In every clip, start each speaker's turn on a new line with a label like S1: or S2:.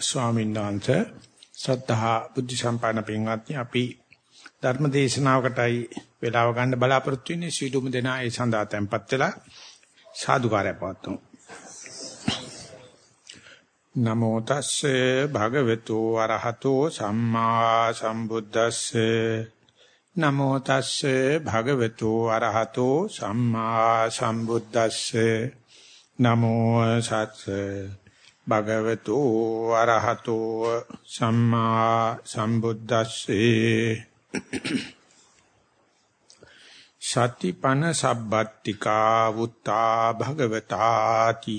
S1: ස්වාමීන් වහන්සේ ශ්‍රද්ධා බුද්ධ සම්පන්න පින්වත්නි අපි ධර්ම දේශනාවකටයි වේලාව ගන්න බලාපොරොත්තු වෙන්නේ. සීලුම දෙනා ඒ සඳහා tempත් වෙලා සාදුකාරය පවත්වමු. නමෝ තස්සේ භගවතු වරහතෝ සම්මා සම්බුද්දස්සේ. නමෝ තස්සේ භගවතු වරහතෝ සම්මා සම්බුද්දස්සේ. නමෝ සත්සේ භගවතු අරහතෝ සම්මා සම්බුද්දස්සේ. සතිපන සබ්බත්තිකා වුත්තා භගවතාති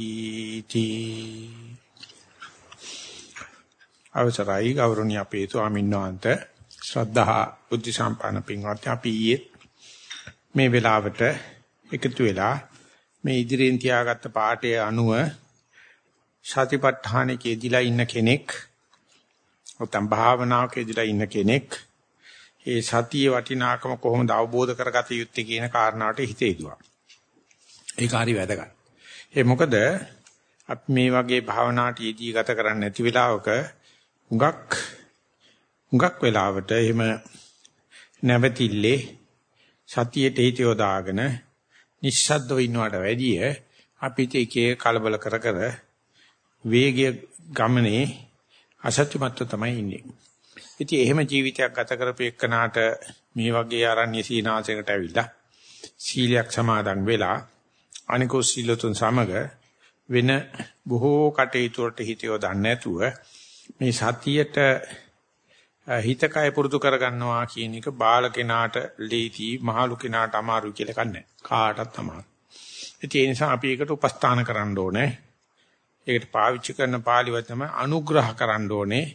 S1: තී අවසරයි ගෞරවනීය අපේ ස්වාමීන් වහන්සේ. ශ්‍රද්ධා බුද්ධ සම්පන්න පින්වත් අපි ඊයේ මේ වෙලාවට එකතු වෙලා මේ ඉදිරියෙන් තියාගත්ත පාඩයේ අනුව සතිපට්ඨානෙකේදීලා ඉන්න කෙනෙක් නැත්නම් භාවනාවකේදීලා ඉන්න කෙනෙක් ඒ සතිය වටිනාකම කොහොමද අවබෝධ කරගත යුත්තේ කියන කාරණාවට හිතේදුවා. ඒක හරි වැදගත්. ඒ මොකද අපි මේ වගේ භාවනාවට යෙදී ගත කරන්නේ නැති වෙලාවක හුඟක් හුඟක් වෙලාවට එහෙම නැවතිල්ලේ සතියට හිත යොදාගෙන නිස්සද්දව ඉන්නවට වැඩිය අපිට එකේ කලබල කර කර වේගය ගමනේ අසත්‍යමත්ව තමයි ඉන්නේ. ඉතින් එහෙම ජීවිතයක් ගත කරපේකනාට මේ වගේ ආරණ්‍ය සීනාසයකට ඇවිල්ලා සීලයක් සමාදන් වෙලා අනිකෝ සීලතුන් සමග වෙන බොහෝ කටයුතු වලට හිත යොදන්නේ නැතුව මේ සතියට හිත කය පුරුදු කරගන්නවා කියන එක බාල කෙනාට ලේති මහලු කෙනාට අමාරු කියලා කන්නේ කාටවත් අමාරු. ඒ නිසා අපි ඒකට උපස්ථාන කරන්න ඕනේ. ඒකට පාවිච්චි කරන පාලි වචන අනුග්‍රහ කරන්න ඕනේ.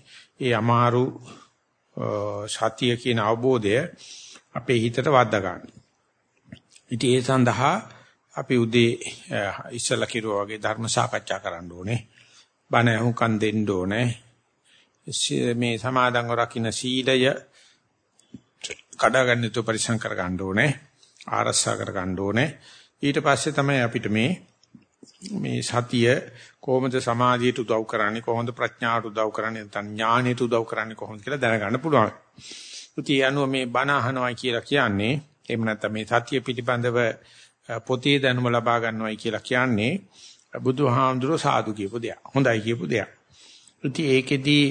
S1: ඒ අමාරු සතිය කියන අවබෝධය අපේ හිතට වද්දා ගන්න. ඉතින් ඒ සඳහා අපි උදේ ඉස්සලා කිරුවා වගේ ධර්ම සාකච්ඡා කරන්න ඕනේ. බණ අහුම්කම් දෙන්න ඕනේ. මේ සමාදන්ව රකින්න සීලය කඩාගන්න තු පරිසං කර ගන්න ඕනේ. ආරක්ෂා කර ගන්න ඕනේ. ඊට පස්සේ තමයි අපිට මේ මේ සතිය කොහොමද සමාධියට උදව් කරන්නේ කොහොමද ප්‍රඥාවට උදව් කරන්නේ නැත්නම් ඥානයට උදව් කරන්නේ කොහොමද කියලා දැනගන්න පුළුවන්. ඉතින් අනුව මේ බණ අහනවයි කියලා කියන්නේ එහෙම නැත්නම් මේ සතිය පිළිබඳව පොතේ දැනුම ලබා ගන්නවයි කියලා කියන්නේ බුදුහාමුදුරුවෝ සාදු කියපු දෙයක්. හොඳයි කියපු දෙයක්. ඉතින් ඒකෙදී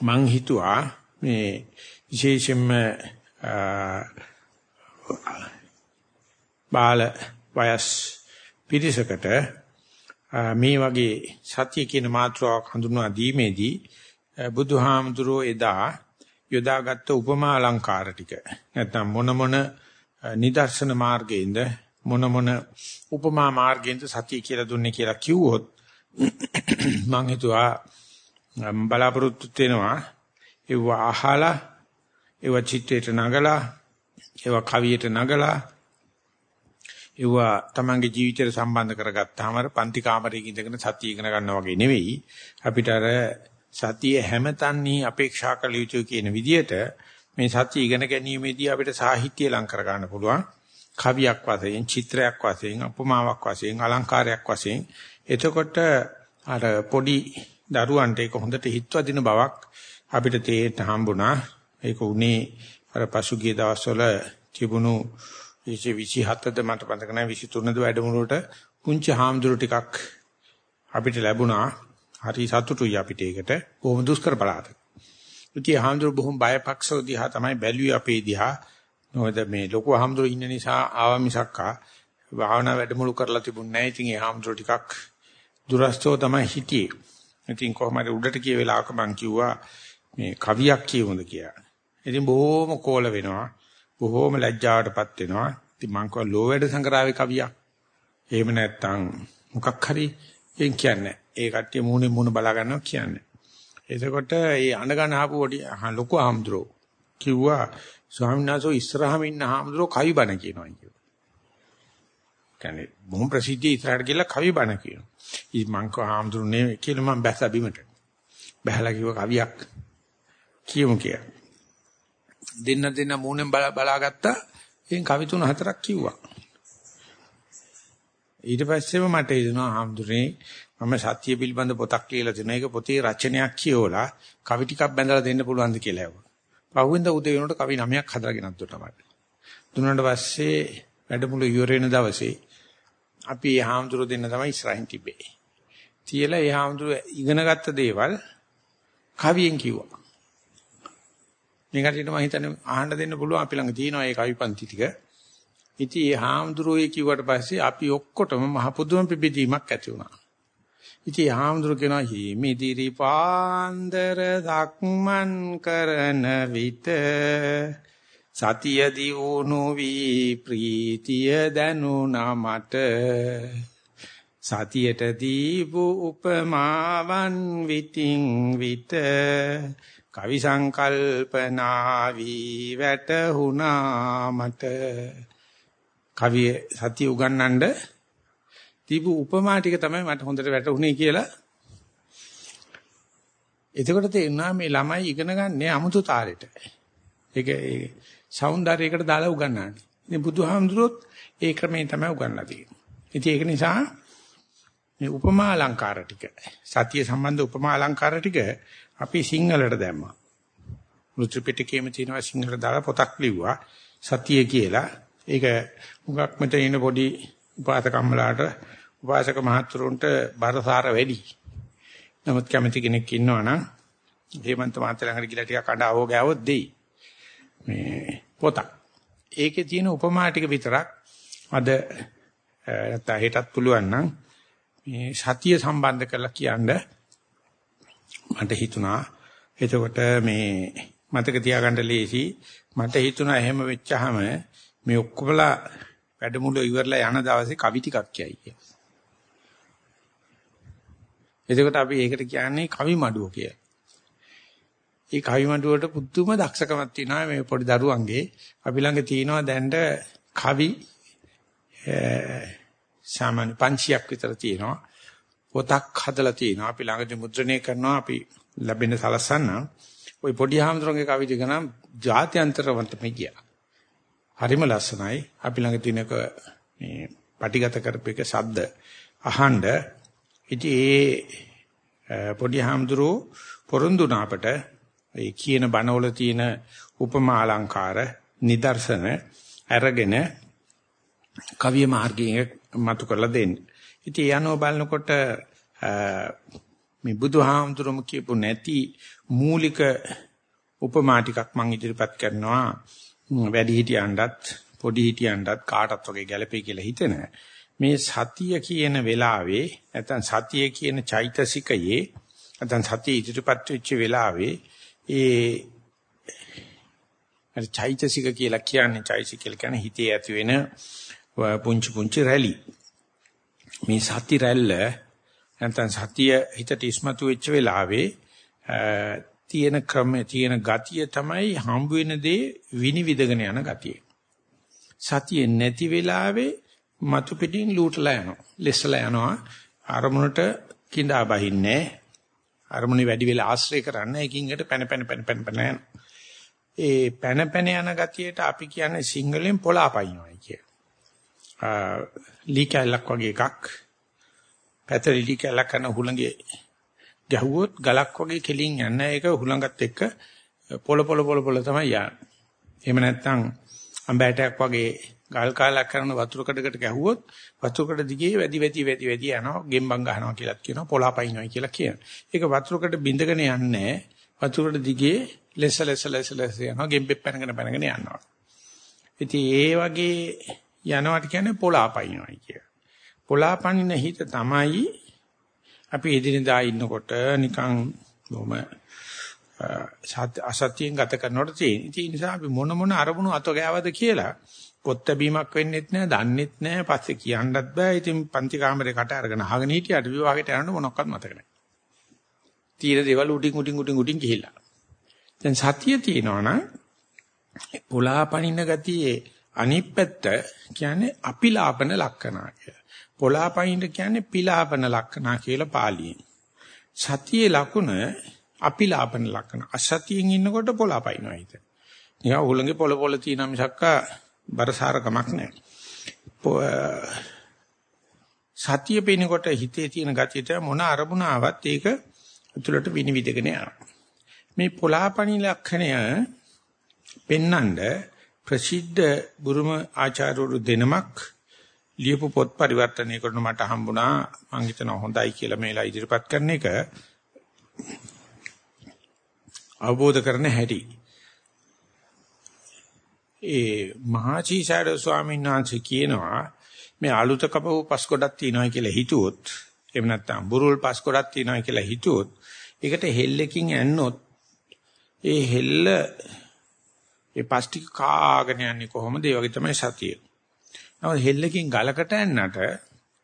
S1: මං හිතුවා මේ විශේෂයෙන්ම බාල වයස් පිරිසකට මේ වගේ සත්‍ය කියන මාත්‍රාවක් හඳුන්වා දීමේදී බුදුහාමුදුරෝ එදා යොදාගත්ත උපමා අලංකාර ටික නැත්නම් මොන මොන නිදර්ශන මාර්ගයෙන්ද මොන මොන උපමා මාර්ගයෙන්ද සත්‍ය කියලා දුන්නේ කියලා කිව්වොත් මම හිතුවා බලාපොරොත්තු වෙනවා ඒව අහලා ඒව චිත්තයට නගලා ඒව කවියට නගලා ඒවා තමන්ගේ ජීවිතයට සම්බන්ධ කරගත්තාම අර පන්ති කාමරයක ඉඳගෙන සතිය ඉගෙන ගන්නවා වගේ නෙවෙයි. අපිට අර සතිය හැමතන්නේ අපේක්ෂා කළ යුතු කියන විදිහට මේ සතිය ඉගෙන ගැනීමේදී අපිට සාහිත්‍ය ලං කර ගන්න පුළුවන්. කවියක් වශයෙන් චිත්‍රයක් වශයෙන් උපමාවක් වශයෙන් අලංකාරයක් වශයෙන්. එතකොට අර පොඩි දරුවන්ට ඒක හොඳට හිතවදින බවක් අපිට තේරෙන්න හම්බුණා. ඒක උනේ අර පසුගිය දවස්වල තිබුණු 27ද මට මතක නැහැ 23ද වැඩමුළුවට පුංචි හාමුදුරු ටිකක් අපිට ලැබුණා. හරි සතුටුයි අපිට ඒකට. බොහොම දුෂ්කර පළාත. ඉතින් හාමුදුරු බොහොම බයපක්ෂව දිහා තමයි බැලුවේ අපේ දිහා. මොකද මේ ලොකු හාමුදුරු ඉන්න නිසා ආව මිසක්කා භාවනා වැඩමුළු කරලා තිබුණ නැහැ. ඉතින් ඒ හාමුදුරු ටිකක් දුරස්තව තමයි හිටියේ. ඉතින් කොහමද උඩට කිය වෙලාවක මං කිව්වා මේ කවියක් කියමුද කියලා. ඉතින් බොහොම කෝල වෙනවා. බොහෝම ලැජ්ජාවටපත් වෙනවා. ඉතින් මං කව ලෝ වැඩ සංග්‍රහවේ කවියක්. එහෙම නැත්තම් මොකක් හරි එන් කියන්නේ. ඒ කට්ටිය මූණේ මූණ බලා ගන්නවා කියන්නේ. එතකොට ඒ අඬ ගන්න ආපු පොඩි ලොකු ආම්ද්‍රෝ කිව්වා ස්වාමීන් වහන්සේ ඉස්සරහම ඉන්න ආම්ද්‍රෝ කවි බණ කියනවා කිව්වා. කියන්නේ බොහොම ප්‍රසිද්ධ ඉස්සරහට ගිහලා කවි බණ කියනවා. ඉතින් මං කව ආම්ද්‍රෝනේ කියලා මම බැස්සා බිමට. බහැලා කිව්ව කවියක් කියමු කියලා. දෙන්න දෙන්න මූණෙන් බලාගත්තා. එයින් කවි තුන හතරක් කිව්වා. ඊට පස්සේම මට හිතෙනවා හාමුදුරනේ මම සත්‍ය පිළිබඳ පොතක් කියලා දෙන එක පොතේ රචනයක් කියවලා කවි ටිකක් බඳලා දෙන්න පුළුවන්ද කියලා ඇහුවා. පහුවෙන්ද උදේ වෙනකොට කවි 9ක් හදලාගෙනත් දුන්නා මට. දුන්නාට පස්සේ වැඩමුළු ඉවර වෙන දවසේ අපි ඒ හාමුදුරුවෝ දෙන්න තමයි ඉස්සරහින් තිබ්බේ. තියලා ඒ හාමුදුරුවෝ ඉගෙනගත්ත දේවල් කවියෙන් කිව්වා. නිකන්ට මම හිතන්නේ අහන්න දෙන්න පුළුවන් අපි ළඟ තියෙනවා ඒ කවිපන්ති ටික. ඉතින් ඒ හාමුදුරුවෝ කිව්වට පස්සේ අපි ඔක්කොටම මහ පුදුම පිබිදීමක් ඇති වුණා. ඉතින් ඒ හාමුදුරුවෝ කියනවා හිමිදිරි පාන්දර දක්මන් කරන විට සතිය දියුණු වී ප්‍රීතිය දනුණා මට සතියට දීපු උපමාවන් විතින් විත කවි සංකල්පනා වී වැටුණා මට කවිය සතිය උගන්වන්න දීපු උපමා ටික තමයි මට හොඳට වැටුනේ කියලා. එතකොට තේරුණා මේ ළමයි ඉගෙන ගන්න අමුතු තාලෙට. ඒක ඒ సౌందර්යයකට දාලා උගන්වන්නේ. ඉතින් බුදුහාමුදුරුවොත් ඒ ක්‍රමයෙන් තමයි උගන්වලා තියෙන්නේ. ඉතින් ඒක නිසා මේ උපමා අලංකාර ටික සතිය සම්බන්ධ උපමා අලංකාර ටික අපි සිංහලට දැම්මා. මුත්‍රිපිටකයේම තියෙනවා සිංහලට දාලා පොතක් ලිව්වා සතිය කියලා. ඒක මුගක් මෙතන ඉන්න පොඩි උපාසකම්මලාට උපාසක මහතුරුන්ට බරසාර වැඩි. නමුත් කැමති කෙනෙක් ඉන්නවා නම් හේමන්ත මහත්තයා ළඟට ගිහලා ටිකක් අඬ අවෝ ගෑවොත් දෙයි. මේ පොතක්. ඒකේ තියෙන උපමා ටික විතරක් අද නැත්නම් හෙටත් පුළුවන් නම් මේ සතිය සම්බන්ධ කරලා කියන්න මට හිතුණා. එතකොට මේ මතක තියාගන්න ලේසි. මට හිතුණා එහෙම වෙච්චාම මේ ඔක්කොමලා වැඩමුළු ඉවරලා යන දවසේ කවි ටිකක් කියයි කියලා. එතකොට අපි ඒකට කියන්නේ කවි මඩුව කියලා. ඒ කවි මඩුවට පුදුම දක්ෂකමක් තියෙනවා මේ පොඩි දරුවන්ගේ. අපි ළඟ තියෙනවා දැන්ට කවි සාමාන්‍ය 500ක් විතර තියෙනවා. පොතක් හදලා තියෙනවා. අපි ළඟදී මුද්‍රණය කරනවා. අපි ලැබෙන සලස්සන්න. ওই පොඩි හාමුදුරන්ගේ කවි ටික නම් ජාත්‍යන්තරවන්ත මෙගියා. හරිම ලස්සනයි. අපි ළඟ තියෙනක මේ පටිගත කරපේක ශබ්ද අහඬ ඉතින් ඒ පොඩි හාමුදුරුවෝ පොරොන්දුනා අපට ඒ කියන බණවල තියෙන උපමා අලංකාර නිදර්ශන අරගෙන කවිය මාර්ගයෙන් මතු කරලා දෙන්න. ඉතින් යනෝ බලනකොට මේ බුදුහාමුදුරුවෝ කියපු නැති මූලික උපමා ටිකක් මම ඉදිරිපත් කරනවා. වැඩි හිටියන්ටත් පොඩි හිටියන්ටත් කාටත් වගේ ගැළපෙයි කියලා හිතෙන. මේ සතිය කියන වෙලාවේ නැත්නම් සතිය කියන චෛතසිකයේ නැත්නම් සතිය ඉදිරිපත් වෙච්ච වෙලාවේ ඒ අර චෛතසික කියලා කියන්නේ චෛතසික කියලා කියන්නේ හිතේ ඇති වෙන පුංචි පුංචි රැලි. මේ සති රැල්ල නැත්නම් සතිය හිතට ඉස්මතු වෙච්ච වෙලාවේ තියෙන ක්‍රම තියෙන ගතිය තමයි හම්බ වෙන දේ විනිවිදගෙන යන ගතිය. සතියේ නැති වෙලාවේ මතු පිටින් ලූටලා යනවා. ලෙස්සලා යනවා. අරමුණට කිඳා බහින්නේ. අරමුණේ වැඩි වෙලා ආශ්‍රය කරන්න එකින් එකට පැන පැන පැන පැන පැන යනවා. ඒ පැන පැන යන ගතියට අපි කියන්නේ සිංහලෙන් පොලාපයින්නවා කිය. ලී කැලක් වගේ එකක්. පැතරි ලී කැලක් කරන හුළඟේ ගැහුවොත් ගලක් වගේ කෙලින් යන එක හුලඟත් එක්ක පොල පොල පොල පොල තමයි යන්නේ. එහෙම නැත්නම් අඹෑටයක් වගේ ගල් කාලක් කරන වතුර කඩකට ගැහුවොත් වතුර කඩ දිගේ වැඩි වැඩි වැඩි වැඩි යනවා ගෙම්බන් ගහනවා කියලාත් කියනවා පොලාපයින්නවා කියලා කියනවා. ඒක වතුර කඩ බින්දගෙන යන්නේ වතුර කඩ දිගේ ලෙස ලෙස ලෙස ලෙස යනවා ගෙම්බෙක් පැනගෙන පැනගෙන යනවා. ඉතින් ඒ වගේ යනවාට කියන්නේ පොලාපයින්නවා කිය. පොලාපනින හිත තමයි අපි එදිනදා ඉන්නකොට නිකන් බොහොම අසත්‍යයෙන් ගත කරනකොට තියෙන. ඒ නිසා අපි මොන මොන අරමුණු අත ගෑවද කියලා පොත් බැීමක් වෙන්නෙත් නැහැ, දන්නෙත් නැහැ, පස්සේ කියන්නත් බෑ. ඉතින් පන්ති කාමරේ කට අරගෙන අහගෙන හිටියට විවාහයට යනකොට මොනක්වත් මතක නැහැ. තීර දේවල් උඩින් උඩින් උඩින් උඩින් ගිහිල්ලා. දැන් සතිය තියෙනවනම් පොලාපනින්න ගතියේ අනිත් පැත්ත කියන්නේ අපිලාපන ලක්ෂණා කියලා. පොලාපයින්ට කියන්නේ පිලාපන ලක්ෂණ කියලා පාලියෙන්. සතියේ ලකුණ අපිලාපන ලක්ෂණ. අසතියෙන් ඉන්නකොට පොලාපයින්නවා හිත. නිකන් උලංගේ පොළ පොළ තියෙන මිසක්ක බරසාරකමක් නැහැ. සතිය පේනකොට හිතේ තියෙන ගතියට මොන අරමුණ ආවත් ඒක ඇතුළට විනිවිදගෙන යනවා. මේ පොලාපණි ලක්ෂණය පෙන්නඳ ප්‍රසිද්ධ බුරුම ආචාර්යවරු දෙනමක් ලියපු පොත් පරිවර්තනය කරන මට හම්බුණා මම හිතනවා හොඳයි කියලා මේලා ඉදිරිපත් කරන එක අවබෝධ කරන හැටි. ඒ මහචීසාර ස්වාමීන් වහන්සේ කියනවා මේ අලුත කපපු පස් ගොඩක් තියෙනවා කියලා හිතුවොත් එහෙම නැත්නම් බුරුල් පස් ගොඩක් තියෙනවා කියලා හිතුවොත් ඒකට හෙල්ලකින් ඇන්නොත් ඒ හෙල්ල ඒ පස් ටික කාගෙන යන්නේ කොහොමද ඒ වගේ තමයි සතිය. නමුත් හෙල්ලකින් ගලකට ඇන්නට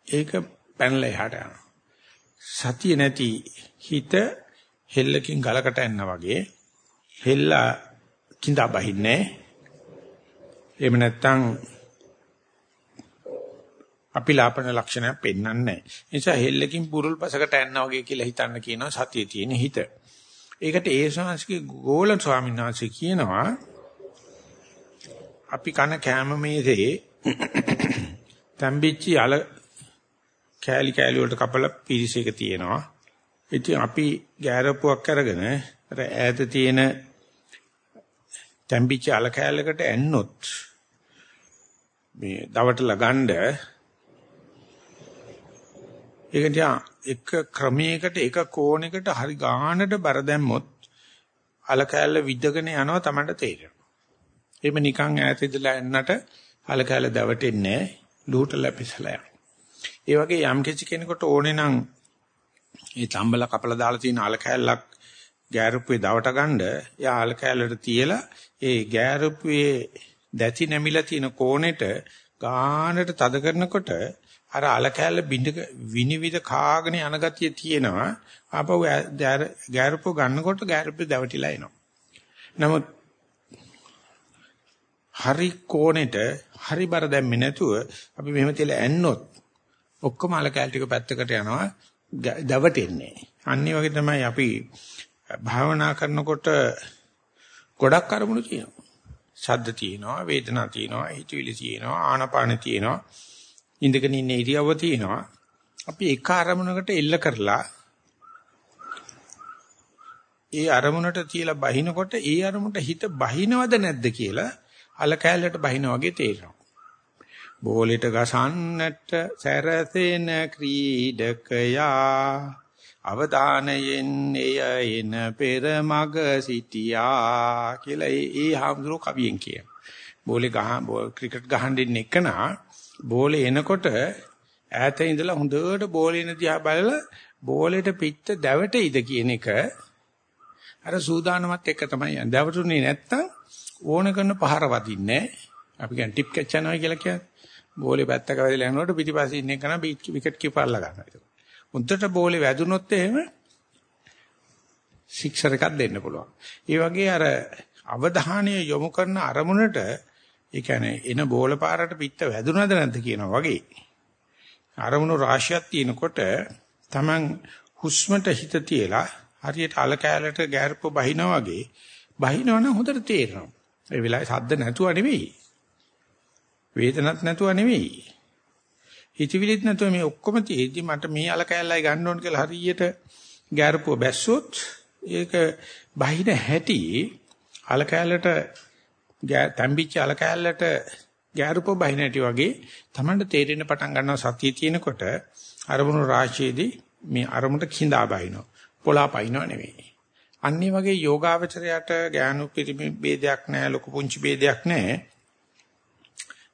S1: ඒක පැනලා එහාට යනවා. සතිය නැති හිත හෙල්ලකින් ගලකට ඇන්නා වගේ හෙල්ල කිඳා බහින්නේ. එහෙම නැත්නම් අපිලාපන ලක්ෂණයක් පෙන්වන්නේ නැහැ. ඒ නිසා හෙල්ලකින් පුරුල් පසකට ඇන්නා වගේ කියලා හිතන්න කියනවා සතියේ තියෙන හිත. ඒකට ඒ ශාස්ත්‍රික ගෝල ස්වාමීන් වහන්සේ කියනවා අපි කන කැම මේසේ තම්බිච්චි අල කෑලි කෑලි වලට කපලා පිරිසෙක තියෙනවා. ඉතින් අපි ගෑරපුවක් අරගෙන අර ඈත තියෙන තම්බිච්ච අල කෑල්ලකට ඇන්නොත් මේ දවටලා ගන්න ඒක තියා එක ක්‍රමයකට එක කෝණයකට හරි ගානට බර දැම්මොත් අල කෑල්ල විදගෙන යනවා Tamanට තේරෙනවා. එහෙම නිකන් ඈත ඉඳලා එන්නට අල කෑල්ල දවටෙන්නේ ලූට ලැපිසලා යනවා. ඒ වගේ යම් කිසි කෙනෙකුට ඕනේ නම් මේ තම්බල කපලා දාලා තියෙන අල කෑල්ලක් ගෑරුප්පේ දවට ගන්න යා අල කෑල්ලට තියලා ඒ ගෑරුප්පේ දැති නැමිලා තියෙන කෝණෙට ගානට තද කරනකොට අර අල කෑල්ල බින්ද විනිවිද කාගෙන යන ගතිය තියෙනවා. ආපහු ගෑරුප්ප ගන්නකොට ගෑරුප්පේ දැවටිලා එනවා. නමුත් හරි කෝණෙට හරි බර දැම්මේ නැතුව අපි මෙහෙම තියලා ඇන්නොත් ඔක්කොම අල කෑල් ටික පැත්තකට යනවා දවටෙන්නේ. අනිත් වගේ තමයි අපි භාවනා කරනකොට ගොඩක් අරමුණු තියෙනවා. ශබ්ද තියෙනවා, වේදනා තියෙනවා, හිතවිලි තියෙනවා, ආනපාන තියෙනවා. ඉඳගෙන ඉන්න ඉරියව්ව තියෙනවා. අපි එක අරමුණකට එල්ල කරලා ඒ අරමුණට තියලා බහිනකොට ඒ අරමුණට හිත බහිනවද නැද්ද කියලා අල කෑල්ලට බහිනා වගේ තේරෙනවා. බෝලෙට ගසන්නට සැරසෙන ක්‍රීඩකයා අවධානයෙන් එය එන පෙර මග සිටියා කියලා ඒ ඒ හාමුදුරුවෝ කවියෙන් කියන. බෝලේ ගහ ක්‍රිකට් ගහන්න ඉන්න එකනා බෝලේ එනකොට ඈත ඉඳලා හොඳට බෝලේ එන දිහා බලලා බෝලෙට පිට දැවටෙයිද කියන එක අර සූදානමත් එක තමයි යන්නේ. දැවටුනේ නැත්තම් ඕන කරන පහර වදින්නේ අපි කියන්නේ ටිප් කැච් යනවා කියලා කියන්නේ. බෝලේ පැත්තක වැදිලා යනකොට පිටිපස්සේ ඉන්න එකන විකට් කීපර්ලා ගන්නවා ඒක. උන්ටට බෝලේ වැදුනොත් එහෙම සික්සර් එකක් දෙන්න පුළුවන්. ඒ වගේ අර අවධානය යොමු කරන අරමුණට ඒ කියන්නේ එන බෝල පාරට පිට වැදුනද නැද්ද කියනවා වගේ. අරමුණු රාශියක් තියෙනකොට Taman හුස්මට හිත තියලා හරියට අල කෑලට ගැරප්ප බහිනා වගේ බහිනවනම් හොඳට තේරෙනවා. ඒ වෙලාවේ සද්ද නැතුව නෙවෙයි. වේදනත් නැතුව නෙවෙයි. හිතවිලිත් නැතුව මේ ඔක්කොම තියෙද්දි මට මේ අල කැලලයි ගන්න ඕන කියලා හරියට ගැරපුව බැස්සොත් ඒක බහින හැටි අල කැලලට තැම්බිච්ච අල කැලලට ගැරපුව බහින හැටි වගේ Tamanට තේරෙන්න පටන් ගන්නවා සතිය තියෙනකොට අරමුණු රාශියේදී මේ අරමුණට කිඳා බහිනවා පොලා පයින්නවා නෙවෙයි. අන්නේ වගේ යෝගාවචරයට ඥානු පිරිමි ભેදයක් නැහැ ලොකු පුංචි ભેදයක් නැහැ.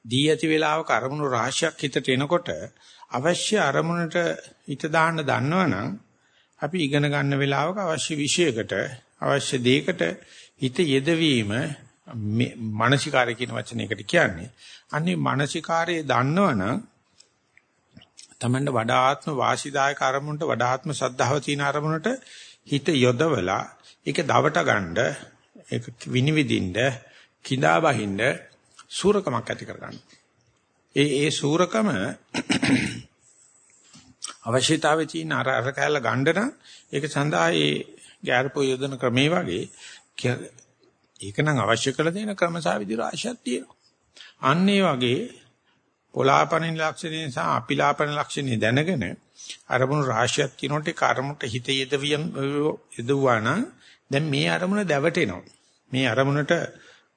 S1: දී ඇති වෙලාවක අරමුණු රාශියක් හිතට එනකොට අවශ්‍ය අරමුණට හිත දාන්න දන්නවනම් අපි ඉගෙන ගන්න වෙලාවක අවශ්‍ය විෂයකට අවශ්‍ය දෙයකට හිත යෙදවීම මානසිකාරය කියන වචනයකට කියන්නේ. අන්නේ මානසිකාරයේ දන්නවනම් තමන්ට වඩාත්ම වාසිදායක අරමුණට වඩාත්ම සද්ධාව තියෙන අරමුණට හිත යොදවලා ඒක දවට ගන්න ඒක විනිවිදින්න කිඳා බහින්න සූරකමක් ඇති කරගන්න. ඒ ඒ සූරකම අවශ්‍යතාවයේ තියෙන අර අර කැල ගන්න නම් ඒක සඳහා ඒ ගැරපෝ යොදන ක්‍රමේ වගේ ඒක නම් අවශ්‍ය කරලා දෙන ක්‍රමසා විදි රාශියක් තියෙනවා. අන්න ඒ වගේ පොලාපන ලක්ෂණය සහ අපිලාපන ලක්ෂණය දැනගෙන අරමුණු රාශියක් තිනොට ඒ කර්මයට හිත යෙදවියම් යදුවා නම් දැන් මේ අරමුණ දැවටෙනවා. මේ අරමුණට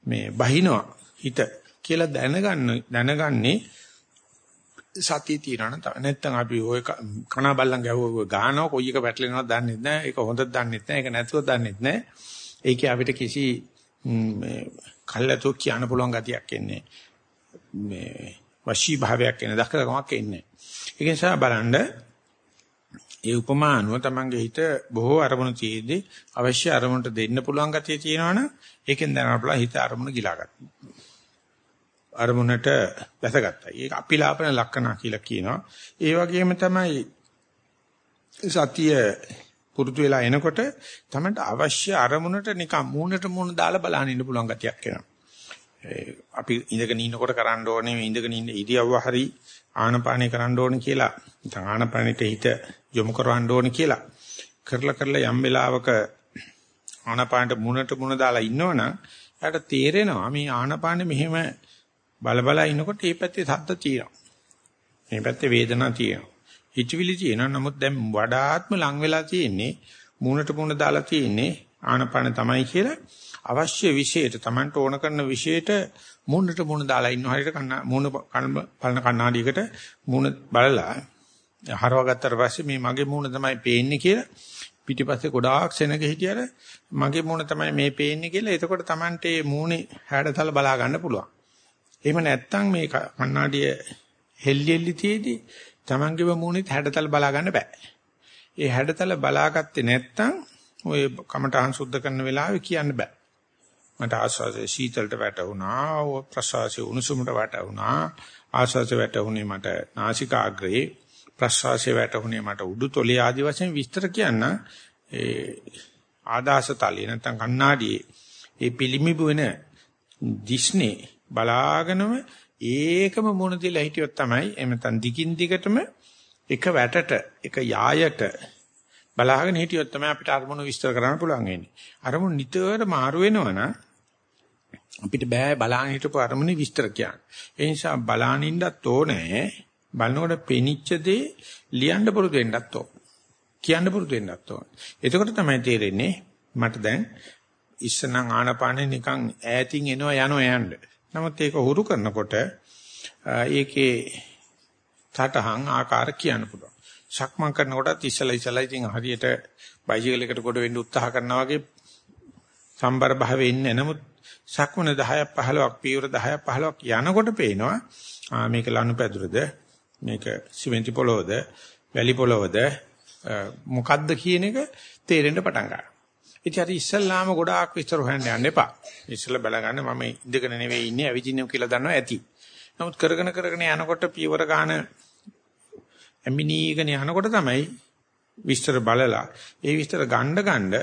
S1: මේ බහිනවා හිත කියලා දැනගන්න දැනගන්නේ සතිය තියනවනම් තමයි. නැත්තම් අපි ওই කන බල්ලන් ගැහුව ගානව කොයි එක පැටලෙනවද දන්නේ නැහැ. ඒක හොඳද දන්නේ නැහැ. ඒක නැතුව දන්නේ නැහැ. ඒකේ අපිට කිසි මේ කල්ලාතෝ කියන්න පුළුවන් ගතියක් එන්නේ. මේ වශී භාවයක් එන්නේ දක්කකමක් එන්නේ. ඒක නිසා බලන්න ඒ උපමානුව තමන්ගේ හිත බොහෝ අරමුණු තියේදී අවශ්‍ය අරමුණට දෙන්න පුළුවන් ගතිය තියෙනවනම් ඒකෙන් දැනගන්න පුළුවන් හිත අරමුණ ගිලා ගන්න. අරමුණට වැසගත්තා. ඒක අපිලාපන ලක්ෂණ කියලා කියනවා. ඒ වගේම තමයි සතිය පුරුදු වෙලා එනකොට තමයි අවශ්‍ය අරමුණට නිකන් මූණට මූණ දාලා බලන්න ඉන්න පුළුවන් ගතියක් එනවා. අපි ඉඳගෙන ඉන්නකොට කරන්න ඕනේ ඉඳගෙන ඉන්න ඉරියව්ව හරි ආනපානේ කරන්න ඕනේ කියලා නැත්නම් ආනපානෙට හිත යොමු කරවන්න ඕනේ කියලා කරලා කරලා යම් වෙලාවක ආනපානට මුණට මුණ දාලා ඉන්නවනම් එයාට තේරෙනවා මේ ආනපානෙ මෙහෙම බල බල ඉනකොට මේ පැත්තේ සද්ද තියෙනවා. මේ පැත්තේ වේදනා තියෙනවා. හිතවිලි තියෙනවා. නමුත් දැන් වඩාත්ම ලං වෙලා තියෙන්නේ මූණට මූණ දාලා තියෙන්නේ ආනපාන තමයි කියලා අවශ්‍ය විශේෂයට Tamanට ඕන කරන විශේෂයට මූණට මූණ දාලා ඉන්න හරියට කන්න මූණ බලන කණ්ණාඩියකට මූණ බලලා හරවගත්තට පස්සේ මේ මගේ මූණ තමයි පේන්නේ කියලා පිටිපස්සේ ගොඩාක් සෙනග හිටියර මගේ මූණ තමයි මේ පේන්නේ කියලා එතකොට Tamante මූණේ හැඩතල බලා ගන්න පුළුවන්. එහෙම නැත්නම් මේ කණ්ණාඩිය හෙල්ලි හෙල්ලි තියේදී Tamangeම මූණෙත් හැඩතල බලා ගන්න බෑ. ඒ හැඩතල බලාගත්තේ නැත්නම් ඔය කමටහන් සුද්ධ කරන වෙලාවේ කියන්න බෑ. මට ආස්වාදයේ සීතලට වැටුණා, ප්‍රසවාසයේ උණුසුමට වැටුණා, ආස්වාදයේ වැටුනේ මට නාසිකාග්‍රේ, ප්‍රසවාසයේ වැටුනේ මට උඩුතොලේ ආදි වශයෙන් විස්තර කියන්න ඒ ආදාස තලිය නැත්නම් කණ්ණාඩියේ ඒ පිළිමිබු වෙන දිස්නේ බලාගෙනම ඒකම මොන දෙලා හිටියොත් තමයි එහෙම නැත්නම් දිගින් දිගටම එක වැටට එක යායට බලාගෙන හිටියොත් තමයි අපිට අරමුණු විස්තර කරන්න පුළුවන් වෙන්නේ. අරමුණු නිතර මාරු වෙනවනම් අපිට බෑ බලාගෙන හිටපු අරමුණේ විස්තර කියන්න. ඒ නිසා බලානින්නත් ඕනේ. බලනකොට පෙනිච්ච දේ ලියන්න පුරුදු වෙන්නත් ඕන. කියන්න පුරුදු වෙන්නත් ඕන. එතකොට තමයි තේරෙන්නේ මට දැන් ඉස්සනම් ආනපානෙ නිකන් ඈතින් එනවා යනවා යන්න. නමුත් ඒක හුරු කරනකොට ඒකේ තටහන් ආකාර කියන්න පුළුවන්. සක්මන් කරනකොටත් ඉස්සලා ඉස්සලා ඉතින් හරියට බයිසිකල් එකට කොට වෙන්න උත්සාහ කරනවා වගේ සම්බර භාවයේ ඉන්නේ. නමුත් සක්මන 10ක් 15ක් පියවර 10ක් 15ක් යනකොට පේනවා මේක ලනුපැදුරද මේක සිමෙන්ති පොළොවද වැලි පොළොවද මොකද්ද කියන එක තේරෙන්න පටන් ගන්නවා. ඉතින් අර ඉස්සල්ලාම ගොඩාක් විස්තර හොයන්න යන්න එපා. ඉස්සල්ලා බලගන්න මම ඉඳගෙන නෙවෙයි ඉන්නේ අවිජිනියම් කියලා දන්නවා ඇති. නමුත් කරගෙන කරගෙන යනකොට පියවර ගන්න ඇමිනීගෙන යනකොට තමයි විස්තර බලලා ඒ විස්තර ගන්න ගන්න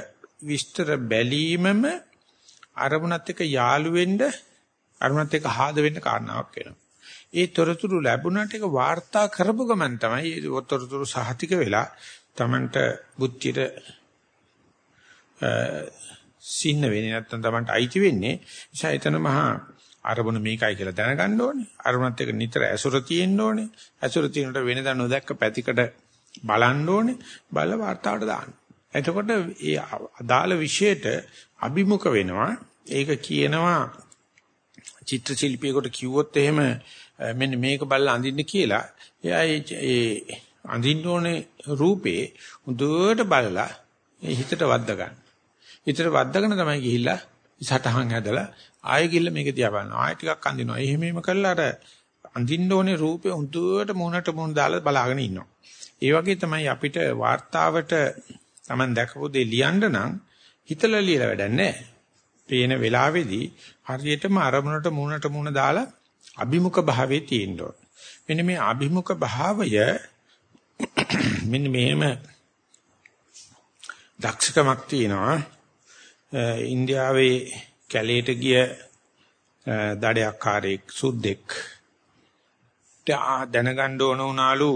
S1: විස්තර බැලීමම අරමුණත් එක්ක යාළු වෙන්න අරමුණත් එක්ක හාද වෙන්න කාරණාවක් වෙනවා. ඒ තොරතුරු ලැබුණාට ඒක වාර්තා කරපු ගමන් තමයි ඒ තොරතුරු සහතික වෙලා Tamanට බුද්ධියට සින්න වෙන්නේ නැත්නම් Tamanට අයිති වෙන්නේ. නිසා එතන මහා අරමුණ මේකයි කියලා දැනගන්න ඕනේ. අරමුණත් එක්ක නිතර ඇසුර තියෙන්න ඕනේ. ඇසුර තියෙනට වෙනදා නොදැක්ක පැතිකඩ බලන්න ඕනේ. බල වාර්තාවට දාන්න. එතකොට ඒ අදාළ විෂයට අභිමුඛ වෙනවා. ඒක කියනවා චිත්‍ර ශිල්පියෙකුට කිව්වොත් එහෙම මෙන්න මේක බලලා අඳින්න කියලා. එයා ඒ අඳින්න ඕනේ රූපේ හොඳට බලලා හිතට වද්ද ගන්න. හිතට වද්දගෙන තමයි ගිහිල්ලා සටහන් හැදලා ආයෙ ගිහිල්ලා මේක දිහා බලනවා. ආයෙ ටිකක් අඳිනවා. එහෙම එහෙම කරලා අර අඳින්න ඕනේ රූපේ හොඳට මොනට මොන දාලා බලාගෙන ඉන්නවා. ඒ වගේ තමයි අපිට වார்த்தාවට Taman දැකපු දේ ලියන්න නම් හිතලා ලියලා වැඩක් නැහැ. පේන වෙලාවේදී හරියටම අරමුණට මුණට මුණ දාලා අභිමුඛ භාවයේ තියෙන්න ඕන. මෙන්න මේ අභිමුඛ භාවය මෙන්න මෙහෙම දක්ෂකමක් තියෙනවා. ඉන්දියාවේ කැලේට ගිය දඩයක්කාරයෙක් සුද්දෙක් දැනගන්න ඕන උනාලු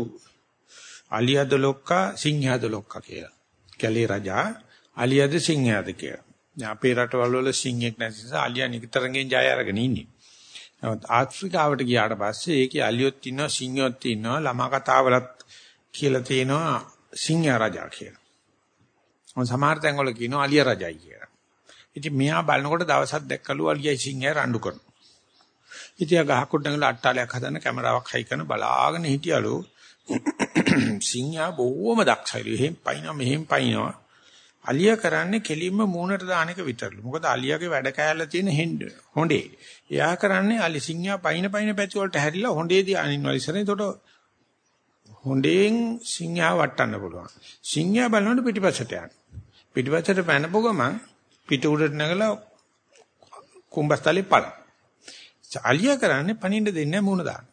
S1: අලියද ලොක්කා සිංහයද ලොක්කා කියලා. කැලේ රජා අලියද සිංහයද කියලා. දැන් අපේ රටවල් වල සිංහෙක් නැති නිසා අලියා නිතරගෙන් ජය අරගෙන ඉන්නේ. නමුත් ආෆ්‍රිකාවට ගියාට පස්සේ ඒකේ අලියොත් ඉන්නවා සිංහයොත් ඉන්නවා ළමා කතාවලත් කියලා තියෙනවා සිංහයා රජා කියලා. මොන් සමහර තැන්වල කියනවා අලිය රජයි කියලා. ඉතින් මෙයා බලනකොට දවසක් දැක්කලු අලියයි සිංහයා රණ්ඩු කරනවා. ඉතියා ගහකොඩ නැගලා අට්ටාලයක් හදන කැමරාවක් හයි කරන බලාගෙන හිටියලු සිංහයා බොහොම දක්ෂයිලු. එහෙන් පයින්නවා මෙහෙන් පයින්නවා. අලියා කරන්නේ කෙලින්ම මූණට දාන එක විතරලු. මොකද අලියාගේ වැඩ කෑල්ල තියෙන හෙන්ඩ හොඬේ. එයා කරන්නේ අලි සිංහයා පයින් පයින් පැති වලට හැරිලා හොඬේදී අනින්වල ඉස්සරේ. එතකොට හොඬෙන් සිංහයා වටන්න පුළුවන්. සිංහයා බලනකොට පිටිපස්සට යන. පිටිපස්සට පැනපු ගමන් පිට උඩට නැගලා කුඹස්තලේ පල. අලියා කරන්නේ පනින්න දෙන්නේ මූණ දාන්න.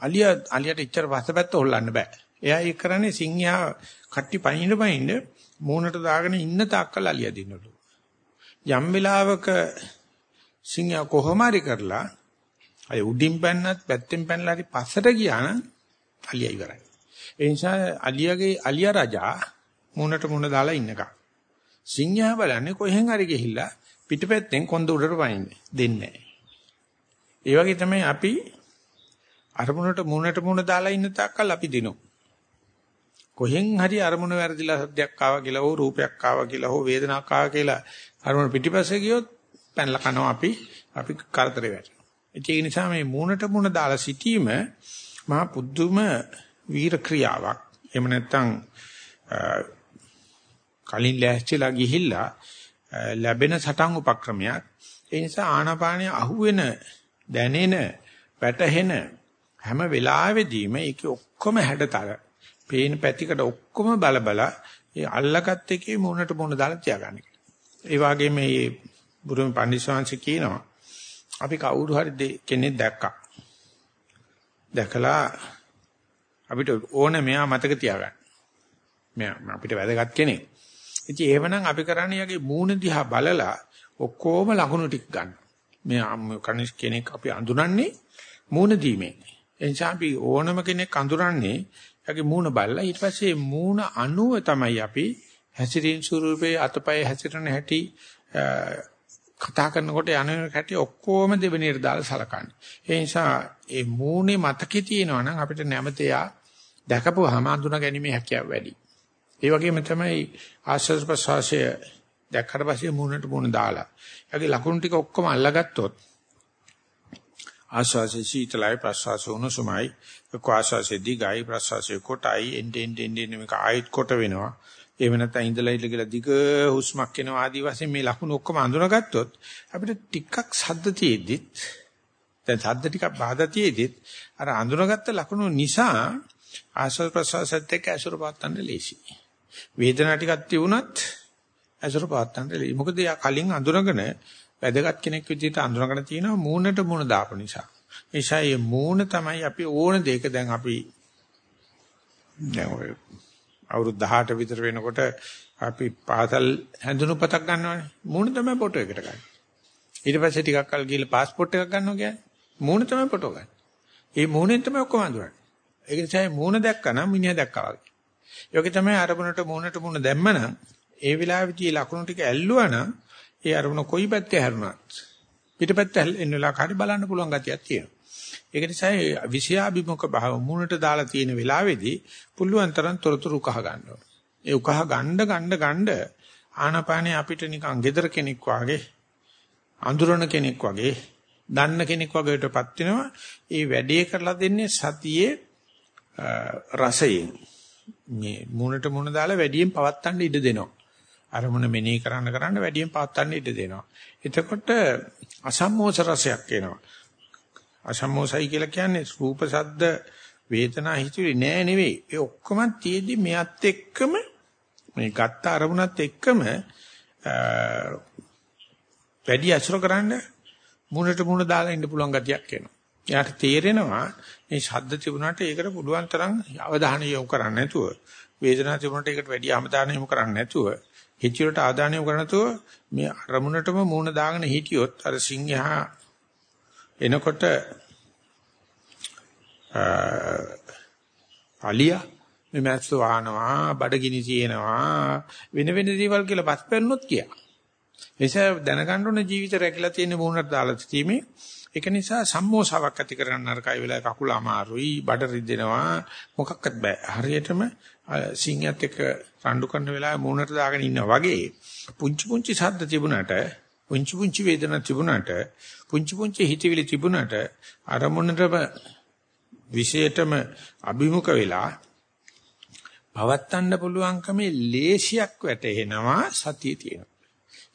S1: අලියා අලියට ඉච්චර පස්සපැත්ත හොල්ලන්න බෑ. එයා ඒක කරන්නේ සිංහයා කට්ටි පනින්න පනින්න මූණට දාගෙන ඉන්න තාක්කල් අලියා දිනනලු. යම් වෙලාවක සිංහයා කොහොම හරි කරලා අය උඩින් පැන්නත් පැත්තෙන් පැනලා හරි පස්සට ගියා නම් අලියා ඉවරයි. ඒ නිසා අලියාගේ අලියා රජා මූණට මූණ දාලා ඉන්නකම්. සිංහයා බලන්නේ කොහෙන් හරි ගිහිල්ලා පිටපැත්තෙන් කොන්ද උඩට වයින්නේ දෙන්නේ නැහැ. ඒ වගේ තමයි අපි අරමුණට මූණට මූණ දාලා ඉන්න තාක්කල් අපි දිනු. කොහෙන් හරි අරමුණ වැරදිලා සද්දයක් ආවා කියලා හෝ රූපයක් ආවා කියලා හෝ වේදනාවක් ආවා කියලා අරමුණ පිටිපස්සේ ගියොත් පැනලා කනවා අපි අපි කරදරේ වැටෙනවා. ඒ නිසා මේ මූණට මූණ දාලා සිටීම මහා පුදුම වීර ක්‍රියාවක්. එහෙම නැත්නම් කලින් ලෑස්තිලා ගිහිල්ලා ලැබෙන සටන් උපක්‍රමයක්. ඒ නිසා ආනාපානිය අහුවෙන දැනෙන වැටහෙන හැම වෙලාවෙදීම ඒක ඔක්කොම හැඩතල පේන පැතිකඩ ඔක්කොම බල බල ඒ අල්ලගත් එකේ මුණට මුණ දාලා තියාගන්න. ඒ වගේම මේ බුදුම පඬිස්වාංශ කියනවා අපි කවුරු හරි කෙනෙක් දැක්කා. දැකලා අපිට ඕන මෙයා මතක තියාගන්න. මෙයා අපිට වැදගත් කෙනෙක්. ඉතින් එහෙමනම් අපි කරන්නේ යගේ මූණ දිහා බලලා ඔක්කොම ලකුණු ටික ගන්න. මෙයා කනිෂ් කෙනෙක් අපි අඳුනන්නේ මූණ දීමෙන්. එනිසා අපි ඕනම කෙනෙක් අඳුරන්නේ යගේ මූණ බලලා ඊට පස්සේ මූණ අනුව තමයි අපි හැසිරීම් ස්වරූපේ අතපය හැසිරෙන හැටි කතා කරනකොට යන හැටි ඔක්කොම දෙවෙනියට දාලා සලකන්නේ. ඒ නිසා ඒ මූණේ මතකේ තියෙනවා නම් අපිට නැමතයා දැකපුවාම අඳුනා ගැනීමේ හැකියාව වැඩි. ඒ වගේම තමයි ආශ්වාස ප්‍රශ්වාසය දැක්කට පස්සේ මූණට මූණ දාලා. ඒගේ ලකුණු ටික ඔක්කොම අල්ලගත්තොත් ආශ්වාසයේ සීතලයි ප්‍රශ්වාසය උණුසුමයි ආශ්වාසයේ දිගයි ප්‍රශ්වාසයේ කොටයි එන්ඩෙන් එන්ඩෙන් මේක ආයෙත් කොට වෙනවා. එහෙම නැත්නම් ඉඳලා ඉඳලා කියලා දිග හුස්මක් එනවා ආදි වශයෙන් මේ ලකුණු ඔක්කොම අඳුනගත්තොත් අපිට ටිකක් සද්ද තියෙද්දිත් දැන් සද්ද ටිකක් බාධා තියෙද්දිත් අර අඳුනගත්ත ලකුණු නිසා ආශ්වාස ප්‍රශ්වාසයත් එක්ක අසුර පාත්තන්න ලේසි. වේදනාව ටිකක් තියුණත් අසුර පාත්තන්න ලේසි. මොකද යා කලින් අඳුනගෙන වැදගත් කෙනෙක් විදිහට අඳුනගෙන තියෙනවා මූණට මූණ දාපු නිසා. ඒසයි මේ මූණ තමයි අපි ඕන දෙයක දැන් අපි දැන් ඔය අවුරුදු 18 විතර වෙනකොට අපි පාසල් හැඳුනුපතක් ගන්නවානේ. මූණ තමයි ෆොටෝ එකට ගන්න. ඊට පස්සේ ටිකක් කල් ගිහලා પાස්පෝර්ට් එකක් ගන්නවා කියන්නේ. මූණ තමයි ෆොටෝ ගන්න. ඒ මූණෙන් තමයි ඔක්කොම අඳුරන්නේ. ඒක නිසා මූණ දැක්කනම් මිනිහා දැක්කා වගේ. ඒ වගේ තමයි අරමුණට මූණට මූණ දැම්මනම් ඒ වෙලාවෙදී ලකුණු ටික ඇල්ලුවා නම් ඒ අරමුණ කොයි පැත්තේ හැරුණත් පිටපැත්ත එන්න වෙලාවක හරි බලන්න පුළුවන් ගතියක් තියෙනවා. ඒක නිසා විෂයාභිමුඛ භාව මුණට දාලා තියෙන වෙලාවේදී පුළුවන් තරම් තොරතුරු කහ ගන්නවා. ඒ උකහ ගණ්ඩ ගණ්ඩ ගණ්ඩ ආනපානේ අපිට නිකන් gedara කෙනෙක් වාගේ අඳුරන කෙනෙක් වගේ දන්න කෙනෙක් වගේටපත් වෙනවා. ඒ වැඩේ කරලා දෙන්නේ සතියේ රසයෙන්. මේ මුණට මුණ දාලා වැඩියෙන් පවත්තන්න ඉඩ දෙනවා. අරමුණ මෙනෙහි කරන්න කරන්න වැඩියෙන් පවත්තන්න ඉඩ දෙනවා. එතකොට අසම්මෝස රසයක් එනවා. අසම්මෝසයි කියලා කියන්නේ රූප ශබ්ද වේදනා හිතුවේ නෑ නෙවෙයි. ඒ ඔක්කොම තියේදී මෙයත් එක්කම මේ ගත්ත අරමුණත් එක්කම වැඩි අසුර කරන්න මුණට මුණ දාලා ඉන්න පුළුවන් ගතියක් එනවා. එයාට තේරෙනවා මේ ශබ්ද තිබුණාට ඒකට පුළුවන් තරම් අවධානය යොමු කරන්න නැතුව වේදනාව තිබුණාට ඒකට වැඩි අවධානය යොමු කරන්න නැතුව හිචිරට ආදානය යොමු කරන්න නැතුව මේ අරමුණටම මුණ දාගෙන හිටියොත් අර සිංහා එනකොට අලියා මේ මැස්ස වහනවා බඩගිනි තියෙනවා වෙන වෙන දේවල් කියලා පස් පෙන්නොත් කියා. එසේ දැනගන්න ඕන ජීවිත රැකිලා තියෙන මුහුණට දාලා තීමේ ඒක නිසා සම්මෝසාවක් ඇති කරගන්න නරකයි වෙලාව කකුල අමාරුයි, බඩ රිදෙනවා, මොකක්වත් බෑ. හරියටම සිංහයත් එක්ක රණ්ඩු කරන වෙලාවේ මූණට දාගෙන ඉන්නා වගේ පුංචි පුංචි ශබ්ද තිබුණාට, පුංචි පුංචි වේදනා තිබුණාට, පුංචි පුංචි හිතවිලි තිබුණාට අරමුණටම විශේෂයටම අභිමුඛ වෙලා පවත්තන්න පුළුවන්කමේ ලේසියක් වැටෙනවා සතිය තියෙනවා.